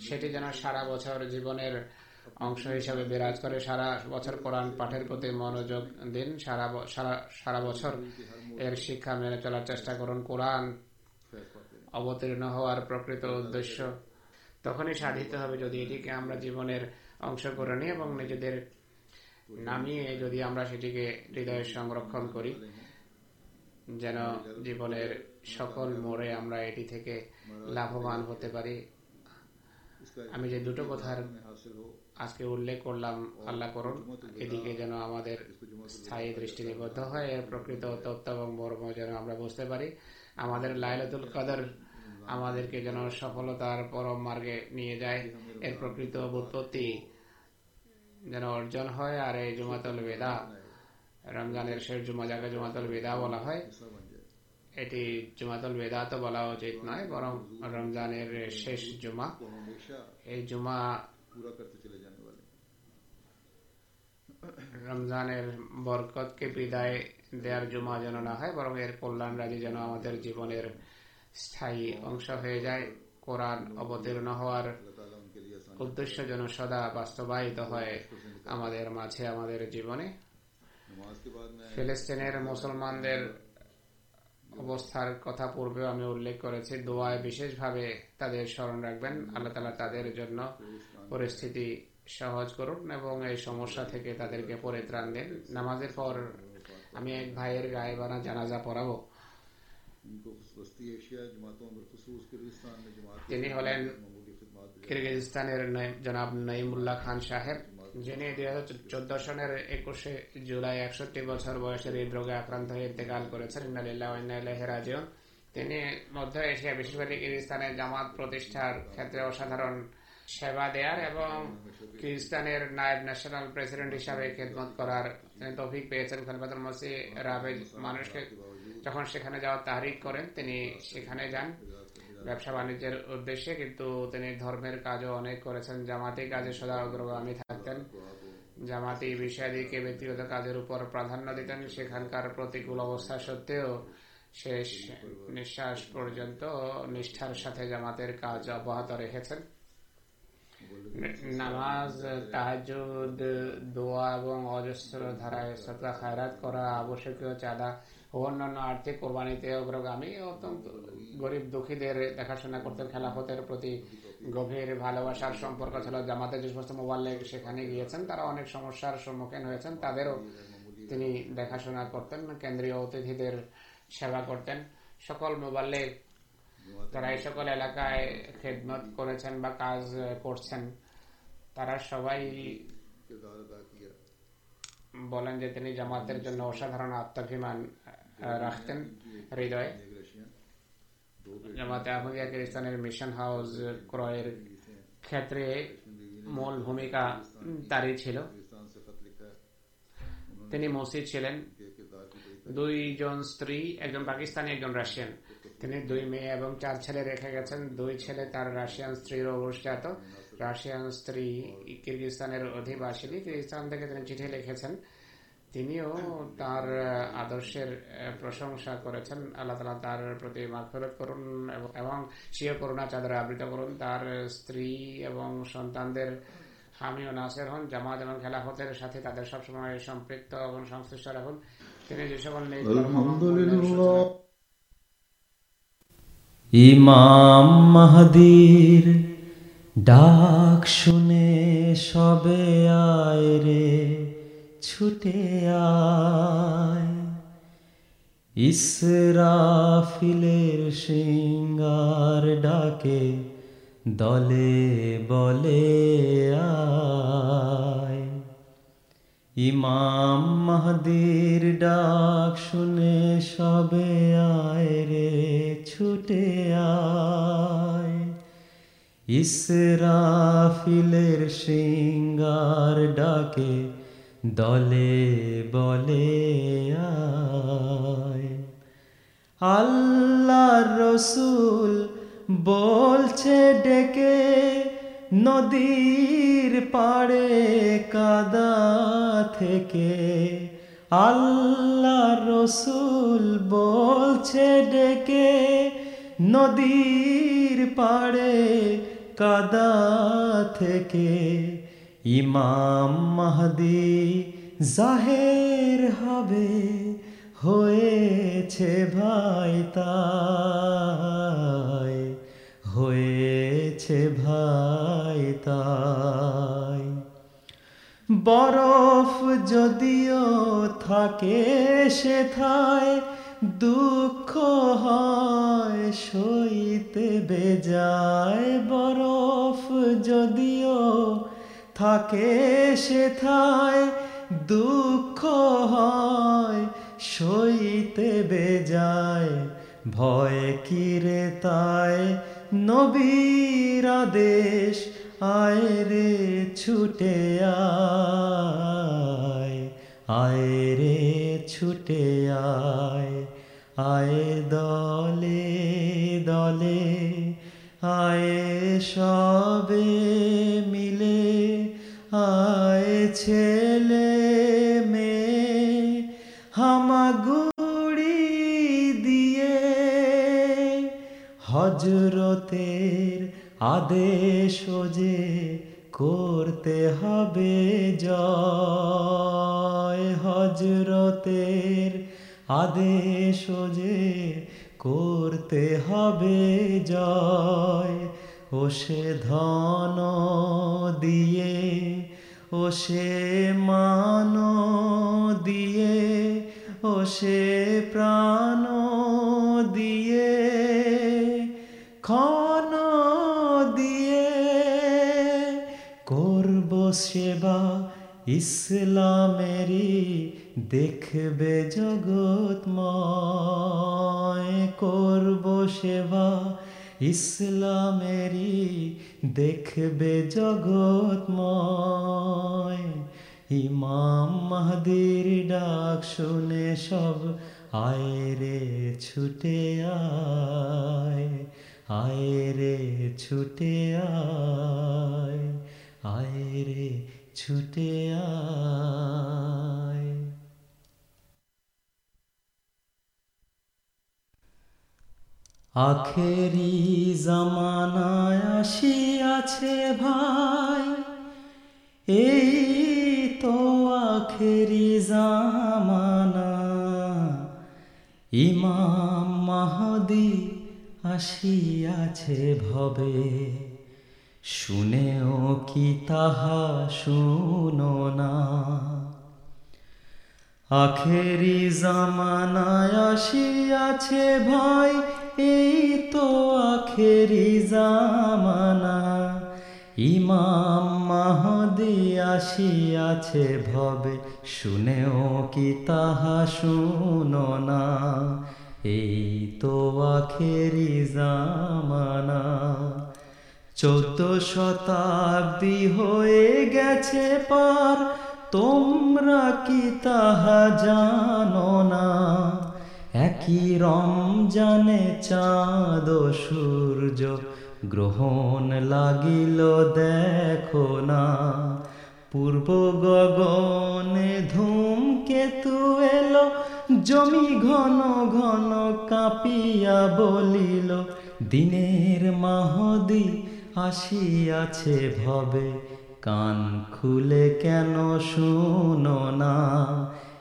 Speaker 3: সেটি যেন সারা বছর জীবনের অংশ হিসাবে বিরাজ করে সারা বছর কোরআন পাঠের প্রতি মনোযোগ দিন, সারা সারা বছর এর শিক্ষা মেনে চলার চেষ্টা করুন। কোরআন অবতীর্ণ হওয়ার প্রকৃত উদ্দেশ্য। তখনই সাধিত হবে যদি এটিকে আমরা জীবনের অংশ করে নিই এবং নিজেদের নামিয়ে যদি আমরা সেটিকে হৃদয়ে সংরক্ষণ করি, যেন জীবনের সকল মোড়ে আমরা এটি থেকে লাভবান হতে পারি। আমি যে দুটো কথার আজকে উল্লেখ করলাম আল্লাহ করুন এদিকে যেন আমাদের স্থায়ী দৃষ্টি নিবদ্ধ হয় এর প্রকৃত তত্ত্ব এবং মর্ম যেন আমরা বুঝতে পারি। আমাদের লাইলাতুল কাদার আমাদেরকে যেন সফলতার পরম মার্গে নিয়ে যায় এর প্রকৃত উৎপত্তি যেন অর্জন হয় আর এই জুমাতল বেদা রমজানের শেষ জুমা যাকে জুমাতল বেদা বলা হয় এটি জুমাতুল তো বলা উচিত নয়, বরং রমজানের শেষ জুমা। এই জুমা রমজানের বরকতকে বিদায় দেওয়ার জুমা যেন না হয়, বরং এর কল্যাণ রাজি যেন আমাদের জীবনের স্থায়ী অংশ হয়ে যায়। কোরআন অবতীর্ণ হওয়ার উদ্দেশ্য যেন সদা বাস্তবায়িত হয় আমাদের মাঝে, আমাদের জীবনে। ফিলিস্তিনের মুসলমানদের অবস্থার কথা পূর্বে আমি উল্লেখ করেছি। দোয়ায় বিশেষভাবে তাদের স্মরণ রাখবেন। আল্লাহ তালা তাদের জন্য পরিস্থিতি সহজ করুন এবং এই সমস্যা থেকে তাদেরকে পরিত্রাণ দেন। নামাজের পর আমি এক ভাইয়ের গায়ে বানা জানাজা পড়াবো। তিনি হলেন কিরগিজস্তানের জনাব নঈমুল্লাহ খান সাহেব। যিনি দুই হাজার চোদ্দ সনের একুশে জুলাই একষট্টি বছর বয়সের হৃদরোগে আক্রান্ত হয়ে ইন্তেকাল করেছেন। রাজিউন। তিনি মধ্য এশিয়া, বিশেষ করে কিরগিজস্তানে জামাত প্রতিষ্ঠার ক্ষেত্রে অসাধারণ সেবা দেয়ার এবং কিরগিজস্তানের নায়েব ন্যাশনাল প্রেসিডেন্ট হিসাবে খেদমত করার তৌফিক পেয়েছেন। খলিফাতুল মসি রাবেজ মানুষকে যখন সেখানে যাওয়ার তাহরিক করেন, তিনি সেখানে যান। ব্যবসা বাণিজ্যের উদ্দেশ্যে, কিন্তু তিনি ধর্মের কাজও অনেক করেছেন। জামাতি কাজে সদা অগ্রগামী থাকতেন। জামাতি বিষয়াদিকে ব্যক্তিগত কাজের উপর প্রাধান্য দিতেন। সেখানকার প্রতিকূল অবস্থা সত্ত্বেও শেষ নিঃশ্বাস পর্যন্ত নিষ্ঠার সাথে জামাতের কাজ অব্যাহত রেখেছেন। নামাজ তাহাজুদ দোয়া এবং অজস্র ধারায় সততা খায়রাত করা আবশ্যকীয় চাঁদা অন্যান্য আর্থিক কোরবানিতে অগ্রগামী অত্যন্ত গরিব দুঃখীদের দেখাশোনা করতেন খেলাফতের প্রতি গভীর ভালোবাসার সম্পর্ক ছিল। জামাতে যে সমস্ত মোবাইল সেখানে গিয়েছেন, তারা অনেক সমস্যার সম্মুখীন হয়েছেন। তাদেরও তিনি দেখাশোনা করতেন, কেন্দ্রীয় অতিথিদের সেবা করতেন। সকল মোবাইলে তারা এই সকল এলাকায় খেদমত করেছেন বা কাজ করছেন। তারা সবাই বলেন যে তিনি জামাতের জন্য অসাধারণ আত্মাভিমান রাখতেন হৃদয়ে। জামাতে আহমদিয়া খ্রিস্টানের মিশন হাউস ক্রয়ের ক্ষেত্রে মূল ভূমিকা তারই ছিল। তিনি মসজিদ ছিলেন। দুইজন স্ত্রী, একজন পাকিস্তানি, একজন রাশিয়ান। তিনি দুই মেয়ে এবং চার ছেলে রেখে গেছেন। দুই ছেলে তার রাশিয়ান স্ত্রীর অবস্থাত। রাশিয়ান স্ত্রী কিরগিস্তানের অধিবাসী কিরগিস্তান থেকে তিনি চিঠি লিখেছেন। তিনিও তার আদর্শের প্রশংসা করেছেন। আল্লাহ তালা তার প্রতি মারফেরত করুন এবং সিও করুণা চাদরে আবৃত করুন। তার স্ত্রী এবং সন্তানদের হামি ও নাসের হন জামাত এবং খেলাফতের সাথে তাদের সবসময় সম্পৃক্ত এবং সংশ্লিষ্ট রাখুন। তিনি যে সকল
Speaker 1: ইমাম মাহাদির ডাক শুনে সবে আয় রে। ছুটে ইসরাফিলের সিঙ্গার ডাকে দলে বলে ইমাম মাহাদির ডাক শুনে সবে আয় রে, ছুটে আয়। ইসরাফিলের সিঙ্গার ডাকে দলে বলে আল্লাহ রসুল বলছে ডেকে, নদীর পাড়ে কাদা থেকে। আল্লাহ রসুল বলছে ডেকে, নদীর পাড়ে কাদা থেকে। ইমাম মাহদি জাহের হবে, হয়েছে ভাই তাই, হয়েছে ভাই তাই। বরফ যদিও থাকে সেথায়, দুঃখ হয় সইতে বেজায়। বরফ যদিও থাকে সেথায় দুঃখ হয়, সইতে বেজায়। ভয় কিরে তাই? নবীর আদেশ, আয় রে, ছুটে আয়। আয় রে, ছুটে আয়। আয় দলে দলে, আয় সবে আয় ছেলে মেয়ে হামাগুড়ি দিয়ে হজরতের আদেশ যে করতে হবে জয়। হজরতের আদেশ যে করতে হবে জয়। ও সে ধন দিয়ে ও সে মান দিয়ে, ও সে প্রাণ দিয়ে, ক্ষণ দিয়ে করব সেবা ইসলামেরই, দেখবে জগৎময়। করব সেবা ইসলামেরই দেখবে জগৎময়। ইমাম মাহদির ডাক শুনে সব আয় রে ছুটে আয় আয় রে ছুটে আয় আয় রে ছুটে আয়। আখেরি জামানায় আসিয়াছে ভাই। এই তো আখেরি জামানা। ইমাম মাহদি আসিয়াছে ভবে। শুনেও কি তাহা শুনো না। আখেরি জামানায় আসিয়াছে ভাই। এই তো আখেরি জামানা, ইমাম মাহদি আসিয়াছে ভবে, শুনেও কি তাহা শুনো না? এই তো আখেরি জামানা, চোদ্দ শতাব্দী হয়ে গেছে পার, তোমরা কি তাহা জানো না? একই রমজানে চাঁদ সূর্য গ্রহণ লাগিল দেখো না। পূর্ব গগনে ধূমকেতু এলো, জমি ঘন ঘন কাঁপিয়া বলিল, দিনের মাহদি আসিয়াছে ভবে, কান খুলে কেন শুনো না?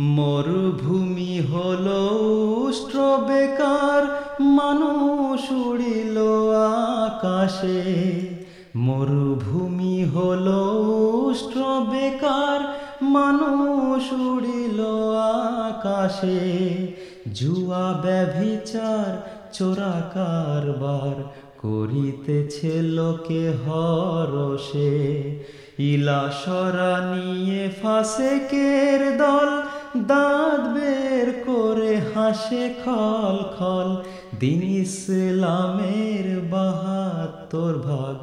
Speaker 1: মরুভূমি হলো উষ্ট্র বেকার, মানুষ উড়িল আকাশে। মরুভূমি হলো উষ্ট্র বেকার, মানুষ উড়িল আকাশে। জুয়া ব্যভিচার, চোরা কারবার করিতেছে লোকে হরসে ইলাসরা নিয়ে ফাসেকের দল দাঁত বের করে হাসে খল খল। দিন ইসলামের বাহাত্তর ভাগ।